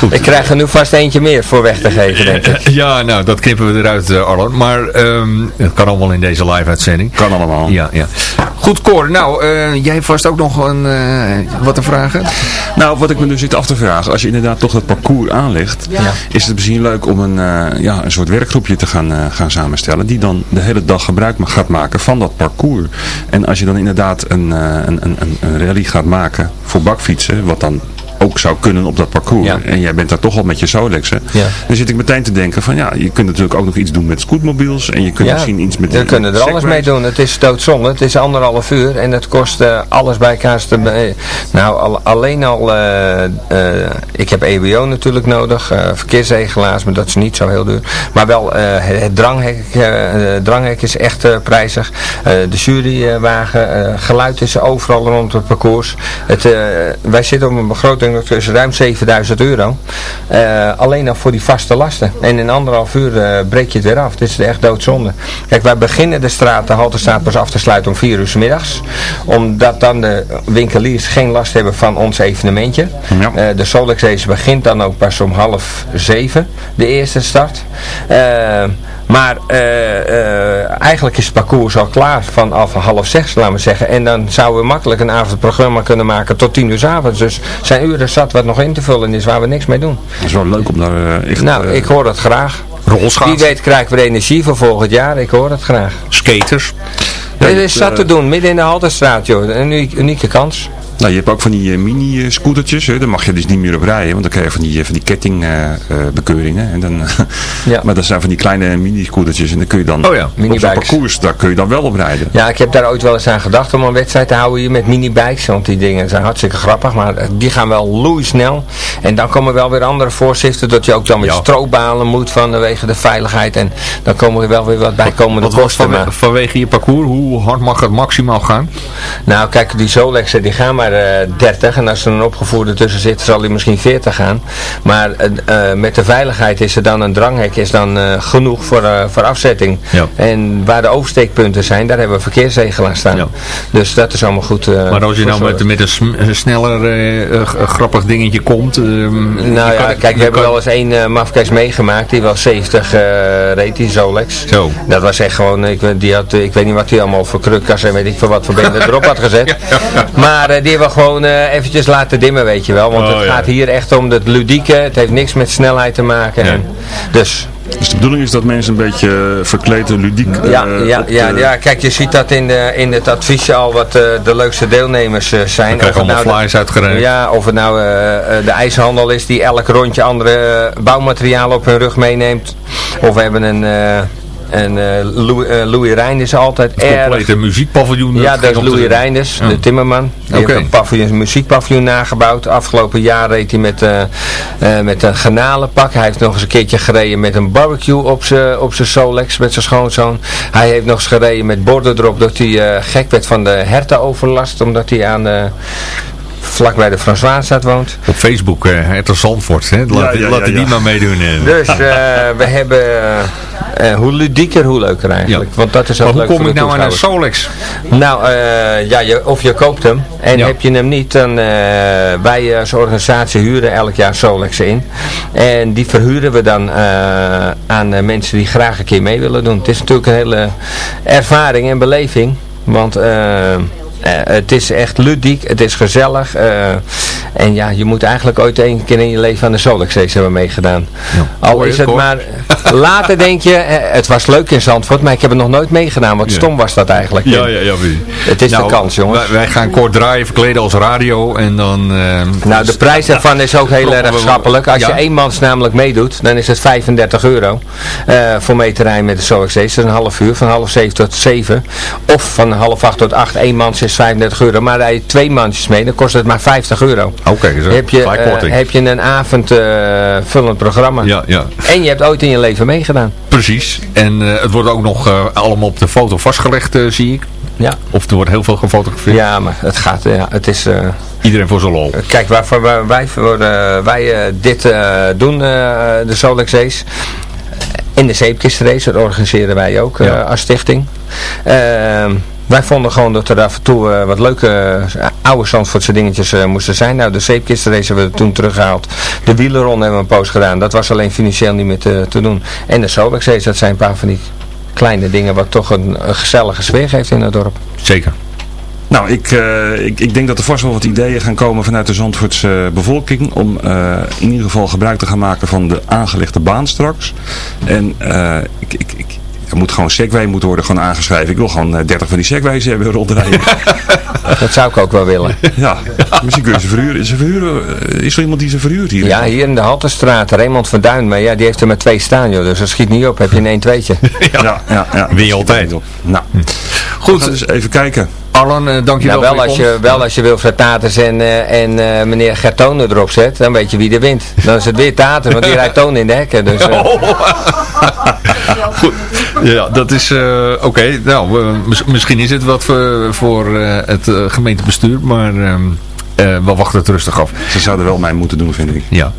Ik krijg er nu vast eentje meer voor weg te geven, denk ik. Ja, nou, dat knippen we eruit, eh, Arlan. Maar ehm, het kan allemaal in deze live-uitzending. Kan allemaal. Ja, ja. Goed, Cor. Nou, eh, jij hebt vast ook nog een, eh, wat te vragen? Nou, wat ik me dus zit af te vragen, als je inderdaad toch dat parcours aanlegt, is het misschien leuk om een, eh, ja, een soort werkgroepje te gaan, eh, gaan samenstellen, die dan de hele dag gebruik gaat maken van dat parcours. En als je dan inderdaad een, eh, een, een, een- een rally gaat maken voor bakfietsen, wat dan ook zou kunnen op dat parcours. Ja. En jij bent daar toch al met je Solexen. Ja. Dan zit ik meteen te denken van ja, je kunt natuurlijk ook nog iets doen met scootmobiels. En je kunt misschien iets met... we kunnen er alles mee doen. Het is doodzonde. Het is anderhalf uur en het kost eh, alles bij elkaar. te be- nou, al- alleen al, eh, eh, ik heb EBO natuurlijk nodig, eh, verkeersregelaars, maar dat is niet zo heel duur. Maar wel eh, het, het dranghek, eh, het dranghek is echt eh, prijzig. Eh, de jurywagen, eh, geluid is overal rond het parcours. Het, eh, wij zitten op een begroting ruim 7000 euro. Eh, alleen al voor die vaste lasten. En in anderhalf uur eh, breek je het weer af. Dit is echt doodzonde. Kijk, wij beginnen de straat, de haltestraat pas af te sluiten om 4 uur 's middags. Omdat dan de winkeliers geen last hebben van ons evenementje. Ja. Eh, de Solex Race begint dan ook pas om half zeven, de eerste start. Maar eh, eh, eigenlijk is het parcours al klaar vanaf half zes, laten we zeggen. En dan zouden we makkelijk een avondprogramma kunnen maken tot tien uur 's avonds. Dus zijn uren zat wat nog in te vullen is waar we niks mee doen. Dat is wel leuk om daar eh, echt... Nou, ik hoor dat graag. Rolschaats. Wie weet krijgen we energie voor volgend jaar. Ik hoor het graag. Skaters. Ja, is zat te doen, midden in de Halterstraat, joh. Een uniek- unieke kans. Nou, je hebt ook van die mini-scootertjes. Daar mag je dus niet meer op rijden. Want dan krijg je van die, eh, van die kettingbekeuringen. en dan, Ja. Maar dat zijn van die kleine mini-scootertjes. En dan kun je dan Oh ja, op zo'n parcours, daar kun je dan wel op rijden. Ja, ik heb daar ooit wel eens aan gedacht om een wedstrijd te houden hier met minibikes. Want die dingen zijn hartstikke grappig, maar eh, die gaan wel loeisnel. En dan komen wel weer andere voorschriften dat je ook dan weer Ja. stroopbalen moet vanwege de veiligheid. En dan komen er wel weer wat bijkomende Wat was kosten. vanwege je parcours, hoe hard mag het maximaal gaan? nou kijk, die Solexen die gaan maar eh 30. En als er een opgevoerde tussen zit, zal die misschien 40 gaan. Maar eh, eh, met de veiligheid is er dan een dranghek is dan eh, genoeg voor, eh, voor afzetting. Ja. En waar de oversteekpunten zijn, daar hebben we verkeersregelaars staan. Ja. Dus dat is allemaal goed. eh, Maar als je nou met, met een, sneller eh, eh, grappig dingetje komt... ehm, Nou ja, kan- kijk, we hebben kan- wel eens één eh mafkees meegemaakt, die wel 70 eh reed, die Solex. Zo. Dat was echt gewoon, ik, weet- die had, ik weet niet wat hij allemaal voor krukkas en weet ik veel wat voor benen erop had gezet. Maar eh, die wel gewoon eh, eventjes laten dimmen, weet je wel. Want Oh, het ja. gaat hier echt om het ludieke. Het heeft niks met snelheid te maken. En, dus Dus de bedoeling is dat mensen een beetje eh, verkleed en ludiek... eh, ja, ja, de- ja, ja, kijk, je ziet dat in, de, in het adviesje al wat de leukste deelnemers zijn. We krijgen Of het allemaal nou flyers uitgereikt. Ja, of het nou de ijshandel is die elk rondje andere bouwmaterialen op hun rug meeneemt. Of we hebben een... eh een eh, Louis, eh, Louis Reinders altijd erg Complete muziekpaviljoen. ja, dat is Louis de- Reinders, Ja. de timmerman. Die heeft een, paviljoen, muziekpaviljoen nagebouwd. Afgelopen jaar reed hij met, eh, eh, met een garnalenpak. Hij heeft nog eens een keertje gereden met een barbecue op zijn op zijn Solex met zijn schoonzoon. Hij heeft nog eens gereden met borden erop dat hij eh, gek werd van de hertenoverlast. Omdat hij aan de, vlak bij de Françoisstad woont. Op Facebook, eh het Zandvoort. Hè? Laat, ja, laat ja, die maar meedoen. eh. Dus eh, we hebben... eh, hoe ludieker, hoe leuker eigenlijk. Want dat is Maar hoe kom ik nou aan een. Solex? Nou, eh, ja, je, of je koopt hem. En Ja. heb je hem niet, dan eh wij als organisatie huren elk jaar Solexen in. En die verhuren we dan eh, aan eh, mensen die graag een keer mee willen doen. Het is natuurlijk een hele ervaring en beleving. Want eh, het is echt ludiek, het is gezellig. Eh, en ja, je moet eigenlijk ooit één keer in je leven aan de Solex Race hebben meegedaan. Al Hoor je is het, maar... Later denk je, eh, het was leuk in Zandvoort, maar ik heb het nog nooit meegedaan. Wat Ja. stom was dat eigenlijk. Ja, ja, ja. wie- Het is Nou, de kans, jongens. Wij, wij gaan kort draaien, verkleden als radio. En dan... eh, Nou, de prijs daarvan is ook heel erg schappelijk. Als Ja. je eenmans namelijk meedoet, dan is het 35 euro eh, voor mee te rijden met de SOXC. Dat is een half uur, van half zeven tot zeven. Of van half acht tot acht, eenmans is 35 euro. Maar rij je twee mansjes mee, dan kost het maar 50 euro. Oké, zo. Heb je, eh, heb je een avondvullend programma. Ja, ja. En je hebt ooit in je leven meegedaan. Precies. En eh, het wordt ook nog eh, allemaal op de foto vastgelegd, eh, zie ik. Ja. Of er wordt heel veel gefotografeerd. Ja, maar het gaat, ja, het is... eh, Iedereen voor zijn lol. Kijk, waarvoor wij, wij, voor, eh, wij eh, dit eh, doen, eh, de Solex Race. In de zeepkistrace, dat organiseren wij ook eh, Ja. als stichting. Wij vonden gewoon dat er af en toe eh, wat leuke eh, oude Zandvoortse dingetjes eh, moesten zijn. Nou, de zeepkistrace hebben we toen teruggehaald. De wielerron hebben we een post gedaan. Dat was alleen financieel niet meer te, te doen. En de Race, dat zijn een paar van die kleine dingen wat toch een, een gezellige sfeer geeft in het dorp. Zeker. Nou, ik, eh, ik, ik denk dat er vast wel wat ideeën gaan komen vanuit de Zandvoortse bevolking. Om eh, in ieder geval gebruik te gaan maken van de aangelegde baan straks. En eh, ik, ik, ik, er moet gewoon Segway moeten worden gewoon aangeschreven. Ik wil gewoon eh, 30 van die Segways hebben rondrijden. Dat zou ik ook wel willen. ja, misschien kun je ze verhuren. Ze verhuren eh, is er iemand die ze verhuurt hier? Ja, hier in de Halterstraat, Raymond van Duin, maar ja, die heeft er maar twee staan, joh, dus dat schiet niet op, heb je een 1 tweetje. Ja, ja, ja. Win je altijd. Nou, Goed. dus even kijken. Arlan, eh, dankjewel Nou, wel voor als, je wel als je Wilfred Taters en, eh, en eh, meneer Gertone erop zet, dan weet je wie er wint. Dan is het weer Taters, want die rijdt Toon in de hekken, dus... eh, Goed. Ja, dat is eh, oké. Nou, mis- misschien is het wat voor, voor eh, het eh, gemeentebestuur, maar ehm, eh, we wachten het rustig af. Ze zouden wel mij moeten doen, vind ik. Ja.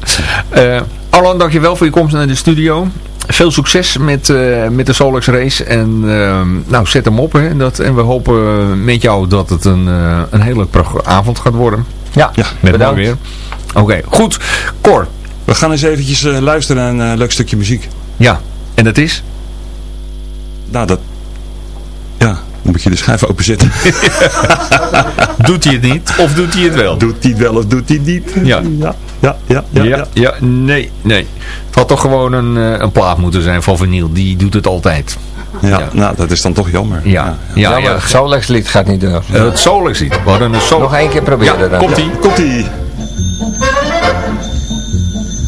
Eh Arlan, dankjewel voor je komst naar de studio. Veel succes met, eh, met de Solex Race. En ehm, nou, zet hem op. Hè, en dat, en we hopen met jou dat het een, eh, een hele prachtige avond gaat worden. ja, Ja, Met bedankt. weer. Oké, goed. Cor. We gaan eens eventjes eh, luisteren naar een leuk stukje muziek. Ja, en dat is? Nou, dat... Ja, dan moet je de schijf openzetten. Doet hij het niet of doet hij het wel? Doet hij het wel of doet hij het niet? Ja. Ja, ja, ja, ja. Ja, ja. ja, nee, nee. Het had toch gewoon een, eh, een plaat moeten zijn van vinyl. Die doet het altijd. Ja, Ja. nou, dat is dan toch jammer. Ja, ja, Ja, ja. maar Solex lied gaat niet door. Eh, het Solex niet. We hadden een Solex. Nog één keer proberen Ja, dan. komt-ie. Komt-ie.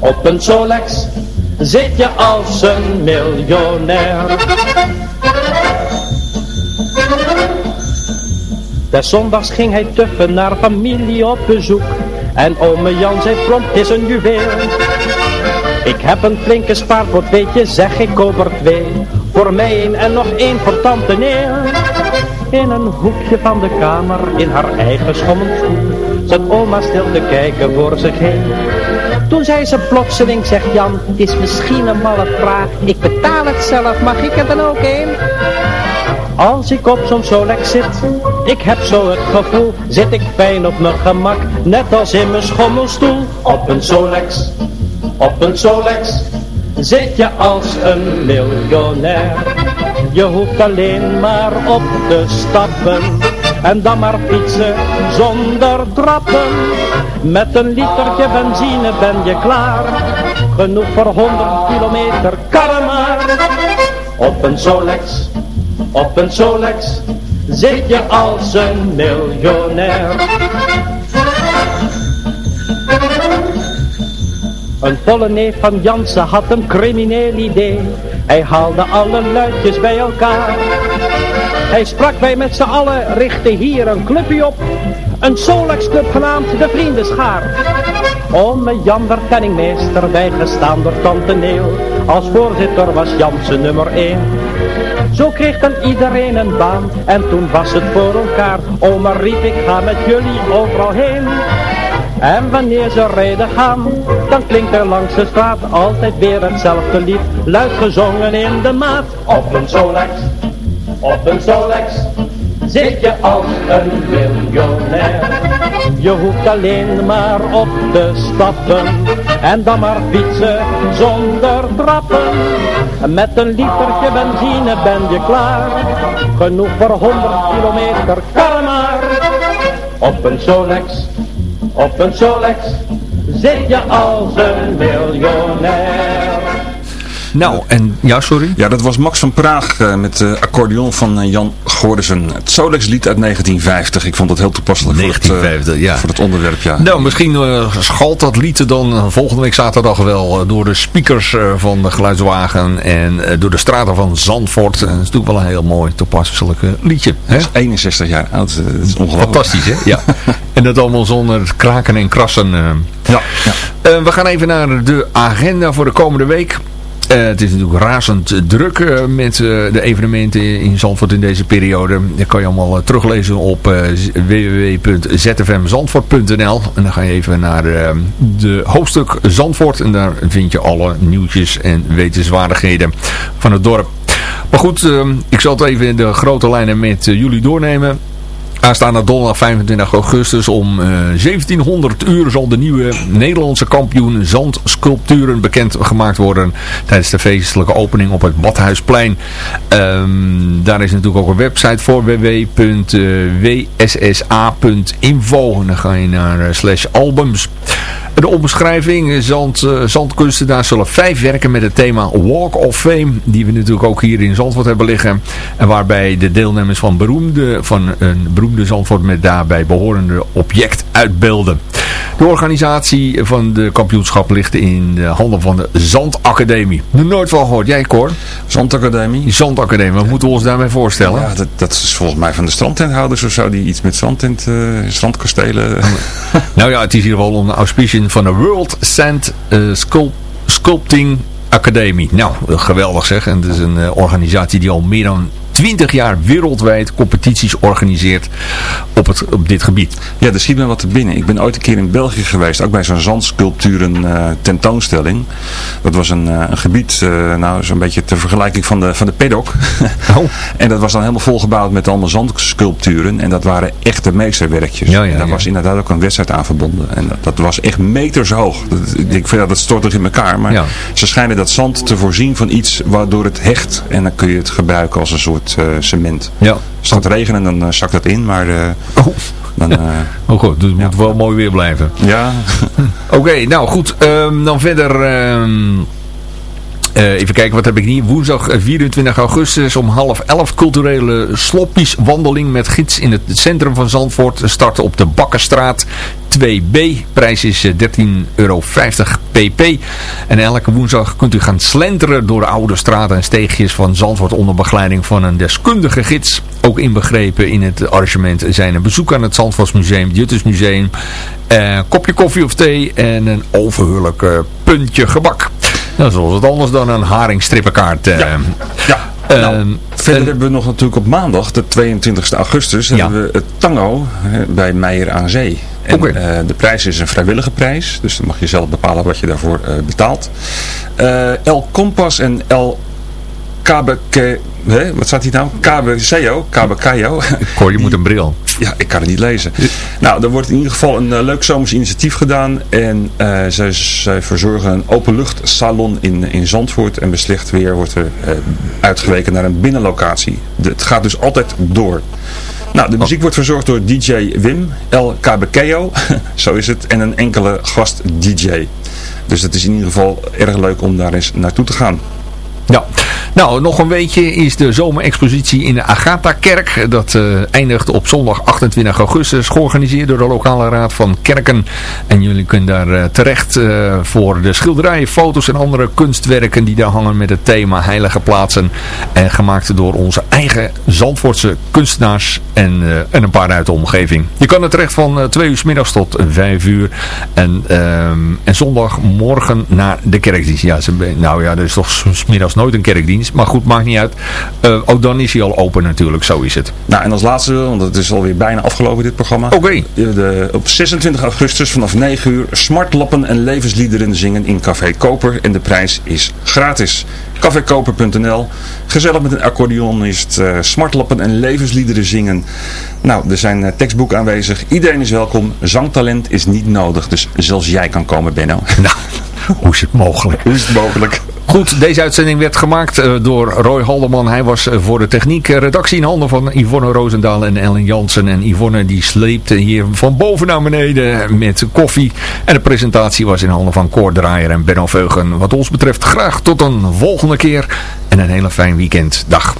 op een Solex, zit je als een miljonair. Des zondags ging hij tuffen naar familie op bezoek. En ome Jan zei prompt, is een juweel. Ik heb een flinke spaarpot, weet je, zeg ik koop er twee. Voor mij één en nog één voor tante Neel. In een hoekje van de kamer, in haar eigen schommelstoel, zat oma stil te kijken voor zich heen. Toen zei ze plotseling, zegt Jan, het is misschien een malle vraag, ik betaal het zelf, mag ik er dan ook een? Als ik op zo'n Solex zit, ik heb zo het gevoel, zit ik fijn op mijn gemak, net als in mijn schommelstoel. Op een Solex, op een Solex, zit je als een miljonair. Je hoeft alleen maar op te stappen, en dan maar fietsen zonder trappen. Met een litertje benzine ben je klaar, genoeg voor 100 kilometer, karren maar. Op een Solex, op een Solex zit je als een miljonair. Een volle neef van Jansen had een crimineel idee. Hij haalde alle luidjes bij elkaar. Hij sprak bij met z'n allen, richtte hier een clubje op. Een Solex club genaamd de Vriendenschaar. Ome Jan werd penningmeester bijgestaan door tante. Als voorzitter was Jansen nummer 1. Zo kreeg dan iedereen een baan en toen was het voor elkaar. Oma riep ik ga met jullie overal heen. En wanneer ze rijden gaan, dan klinkt er langs de straat altijd weer hetzelfde lied. Luid gezongen in de maat. Op een Solex, op een Solex, zit je als een miljonair. Je hoeft alleen maar op te stappen en dan maar fietsen zonder trappen. Met een litertje benzine ben je klaar, genoeg voor 100 kilometer, kan maar. Op een Solex, op een Solex, zit je als een miljonair. Nou, en ja, sorry? Ja, dat was Max van Praag eh, met de accordeon van eh, Jan Gordesen. Het Solex lied uit 1950. Ik vond dat heel toepasselijk 1950, voor, het, eh, ja. voor het onderwerp. Ja. Nou, misschien uh, schalt dat lied dan volgende week zaterdag wel uh, door de speakers van de geluidswagen en door de straten van Zandvoort. dat is natuurlijk wel een heel mooi toepasselijk liedje. Hè? Dat is 61 jaar oud. Dat is ongelooflijk. Fantastisch, hè? Ja. en dat allemaal zonder kraken en krassen. Ja. ja. we gaan even naar de agenda voor de komende week. Uh, het is natuurlijk razend druk uh, met uh, de evenementen in Zandvoort in deze periode. Dat kan je allemaal teruglezen op www.zfmzandvoort.nl En dan ga je even naar de hoofdstuk Zandvoort. En daar vind je alle nieuwtjes en wetenswaardigheden van het dorp. Maar goed, ik zal het even in de grote lijnen met jullie doornemen. Aanstaande donderdag 25 augustus om uh, 1700 uur zal de nieuwe Nederlandse kampioen zandsculpturen bekend gemaakt worden tijdens de feestelijke opening op het Badhuisplein. Um, daar is natuurlijk ook een website voor www.wssa.info en dan ga je naar uh, slash albums. De omschrijving, zand, uh, zandkunstenaars zullen vijf werken met het thema Walk of Fame, die we natuurlijk ook hier in Zandvoort hebben liggen. En waarbij de deelnemers van, beroemde, van een beroemde Zandvoort met daarbij behorende object uitbeelden. De organisatie van de kampioenschap ligt in de handen van de Zandacademie. Nog nooit van gehoord. Jij Cor? Zandacademie? Zandacademie. Wat moeten we ons daarmee voorstellen? Ja, dat, dat is volgens mij van de strandtenthouders of zo. Die iets met zandtent, uh, strandkastelen. nou ja, het is hier wel onder auspiciën van de World Sand uh, Sculpt Sculpting Academie. Nou, geweldig zeg. En het is een uh, organisatie die al meer dan 20 jaar wereldwijd competities organiseert op, het, op dit gebied. Ja, er schiet me wat te binnen. Ik ben ooit een keer in België geweest, ook bij zo'n zandsculpturen uh, tentoonstelling. Dat was een, uh, een gebied, uh, nou zo'n beetje ter vergelijking van de, van de paddock. Oh. en dat was dan helemaal volgebouwd met allemaal zandsculpturen. En dat waren echte meesterwerkjes. Ja, ja, daar ja. was inderdaad ook een wedstrijd aan verbonden. En dat, dat was echt meters hoog. Dat, ik denk, ja, dat stort toch in elkaar. Maar ze schijnen dat zand te voorzien van iets waardoor het hecht. En dan kun je het gebruiken als een soort uh, cement. Ja. Als het gaat regenen, dan uh, zakt dat in, maar... Uh, oh. Dan, oh goed, dus het ja. moet wel mooi weer blijven. Ja. Oké, okay, nou goed. Um, dan verder... Um, Eh, even kijken, wat heb ik hier? Woensdag eh, 24 augustus om half 11 culturele sloppies wandeling met gids in het centrum van Zandvoort. Starten op de Bakkerstraat 2B. Prijs is eh, 13,50 euro pp. En elke woensdag kunt u gaan slenteren door de oude straten en steegjes van Zandvoort onder begeleiding van een deskundige gids. Ook inbegrepen in het arrangement zijn een bezoek aan het Zandvoortsmuseum, Juttersmuseum, eh, kopje koffie of thee en een overheerlijk eh, puntje gebak. Dat is wel wat anders dan een haringstrippenkaart. eh. Ja. Ehm, Nou, verder hebben we nog natuurlijk op maandag, de 22 augustus, hebben we het tango eh, bij Meijer aan Zee. En eh, de prijs is een vrijwillige prijs, dus dan mag je zelf bepalen wat je daarvoor eh, betaalt. Eh, El Compas en El KBK, hè, wat staat hier nou? KBCO, KBKO. Cor, je moet een bril. Ja, ik kan het niet lezen. Nou, er wordt in ieder geval een eh, leuk zomers initiatief gedaan. En eh, zij, zij verzorgen een openluchtsalon in, in Zandvoort. En bij slecht weer wordt er eh, uitgeweken naar een binnenlocatie. Het gaat dus altijd door. Nou, de muziek wordt verzorgd door DJ Wim, El Cabekeo, zo is het. En een enkele gast DJ. Dus het is in ieder geval erg leuk om daar eens naartoe te gaan. Ja, nou nog een weetje is de zomerexpositie in de Agatha-kerk. Dat eh, eindigt op zondag 28 augustus, georganiseerd door de lokale raad van kerken. En jullie kunnen daar eh, terecht eh, voor de schilderijen, foto's en andere kunstwerken die daar hangen met het thema heilige plaatsen. En gemaakt door onze eigen Zandvoortse kunstenaars en, en een paar uit de omgeving. Je kan er terecht van 2 uur 's middags tot 5 uur. En, ehm, en zondagmorgen naar de kerkdienst. Ja, ze, nou ja, er is toch middags nooit een kerkdienst. Maar goed, maakt niet uit. Eh, ook dan is hij al open natuurlijk, zo is het. Nou, en als laatste, want het is alweer bijna afgelopen dit programma. Oké. De- Op 26 augustus vanaf 9 uur smartlappen en levensliederen zingen in Café Koper. En de prijs is gratis. Cafékoper.nl Gezellig met een accordeonist, eh smartlappen en levensliederen zingen. Nou, er zijn eh, tekstboeken aanwezig. Iedereen is welkom. Zangtalent is niet nodig. Dus zelfs jij kan komen, Benno. Nou, hoe is het mogelijk? Hoe is het mogelijk? Goed, deze uitzending werd gemaakt eh, door Roy Haldeman. Hij was voor de techniek redactie in handen van Yvonne Roosendaal en Ellen Jansen. En Yvonne die sleepte hier van boven naar beneden met koffie. En de presentatie was in handen van Cor Draaier en Benno Veugen. Wat ons betreft graag tot een volgende keer. En een hele fijn weekend. Dag.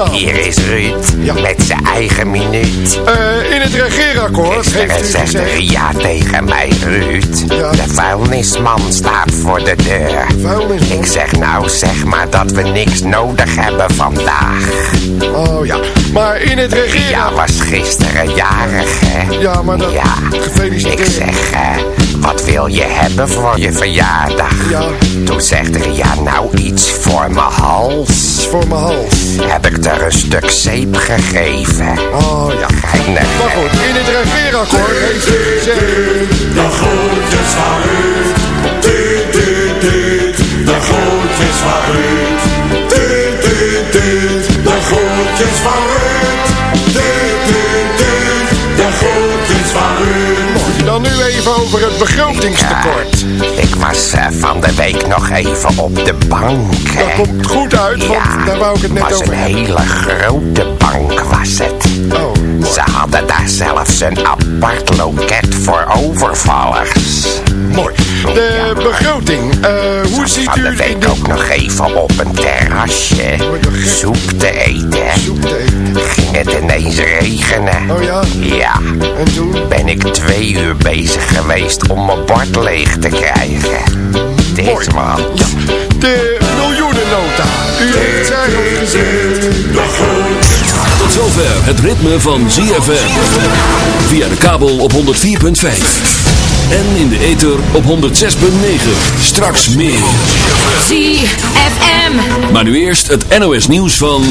Hier is Ruud met zijn eigen minuut. Eh, in het regeerakkoord Gisteren heeft zegt. Ria tegen mij, Ruud. De vuilnisman staat voor de deur. Ik zeg nou, zeg maar dat we niks nodig hebben vandaag. Oh ja, maar in het regeerakkoord... Ja, was gisteren jarig, hè? Ja, maar dat... Ja, Gefeliciteerd. ik zeg, eh, wat wil je hebben voor je verjaardag? Ja. Toen zegt Ria, nou iets voor mijn hals. Voor mijn hals. Heb ik er een stuk zeep gegeven. Oh ja. Kijk naar Maar goed, in het regeerakkoord heeft u gezegd... De groetjes van Ruud. Tuut, tuut, tuut. De groetjes van Ruud. Tuut, tuut, tuut. De groetjes van Ruud. Tuut, tuut, tuut. De groetjes van Ruud. Dan nu even over het begrotingstekort. Ik was eh, van de week nog even op de bank. Dat komt goed uit, want Ja, daar wou ik het net was over een hebben. hele grote bank was het. Oh, Ze hadden daar zelfs een apart loket voor overvallers. mooi. De begroting, eh, hoe ziet Van u de in week de... ook nog even op een terrasje soep te eten. Ging het ineens regenen. Oh ja? Ja. En toen? Ben ik twee uur bezig geweest om mijn bord leeg te krijgen. Dit Mooi. man. Ja, de miljoenennota. U heeft het eigenlijk gezegd. Tot zover het ritme van ZFM. Via de kabel op 104.5. En in de ether op 106.9. Straks meer. ZFM. Maar nu eerst het NOS nieuws van...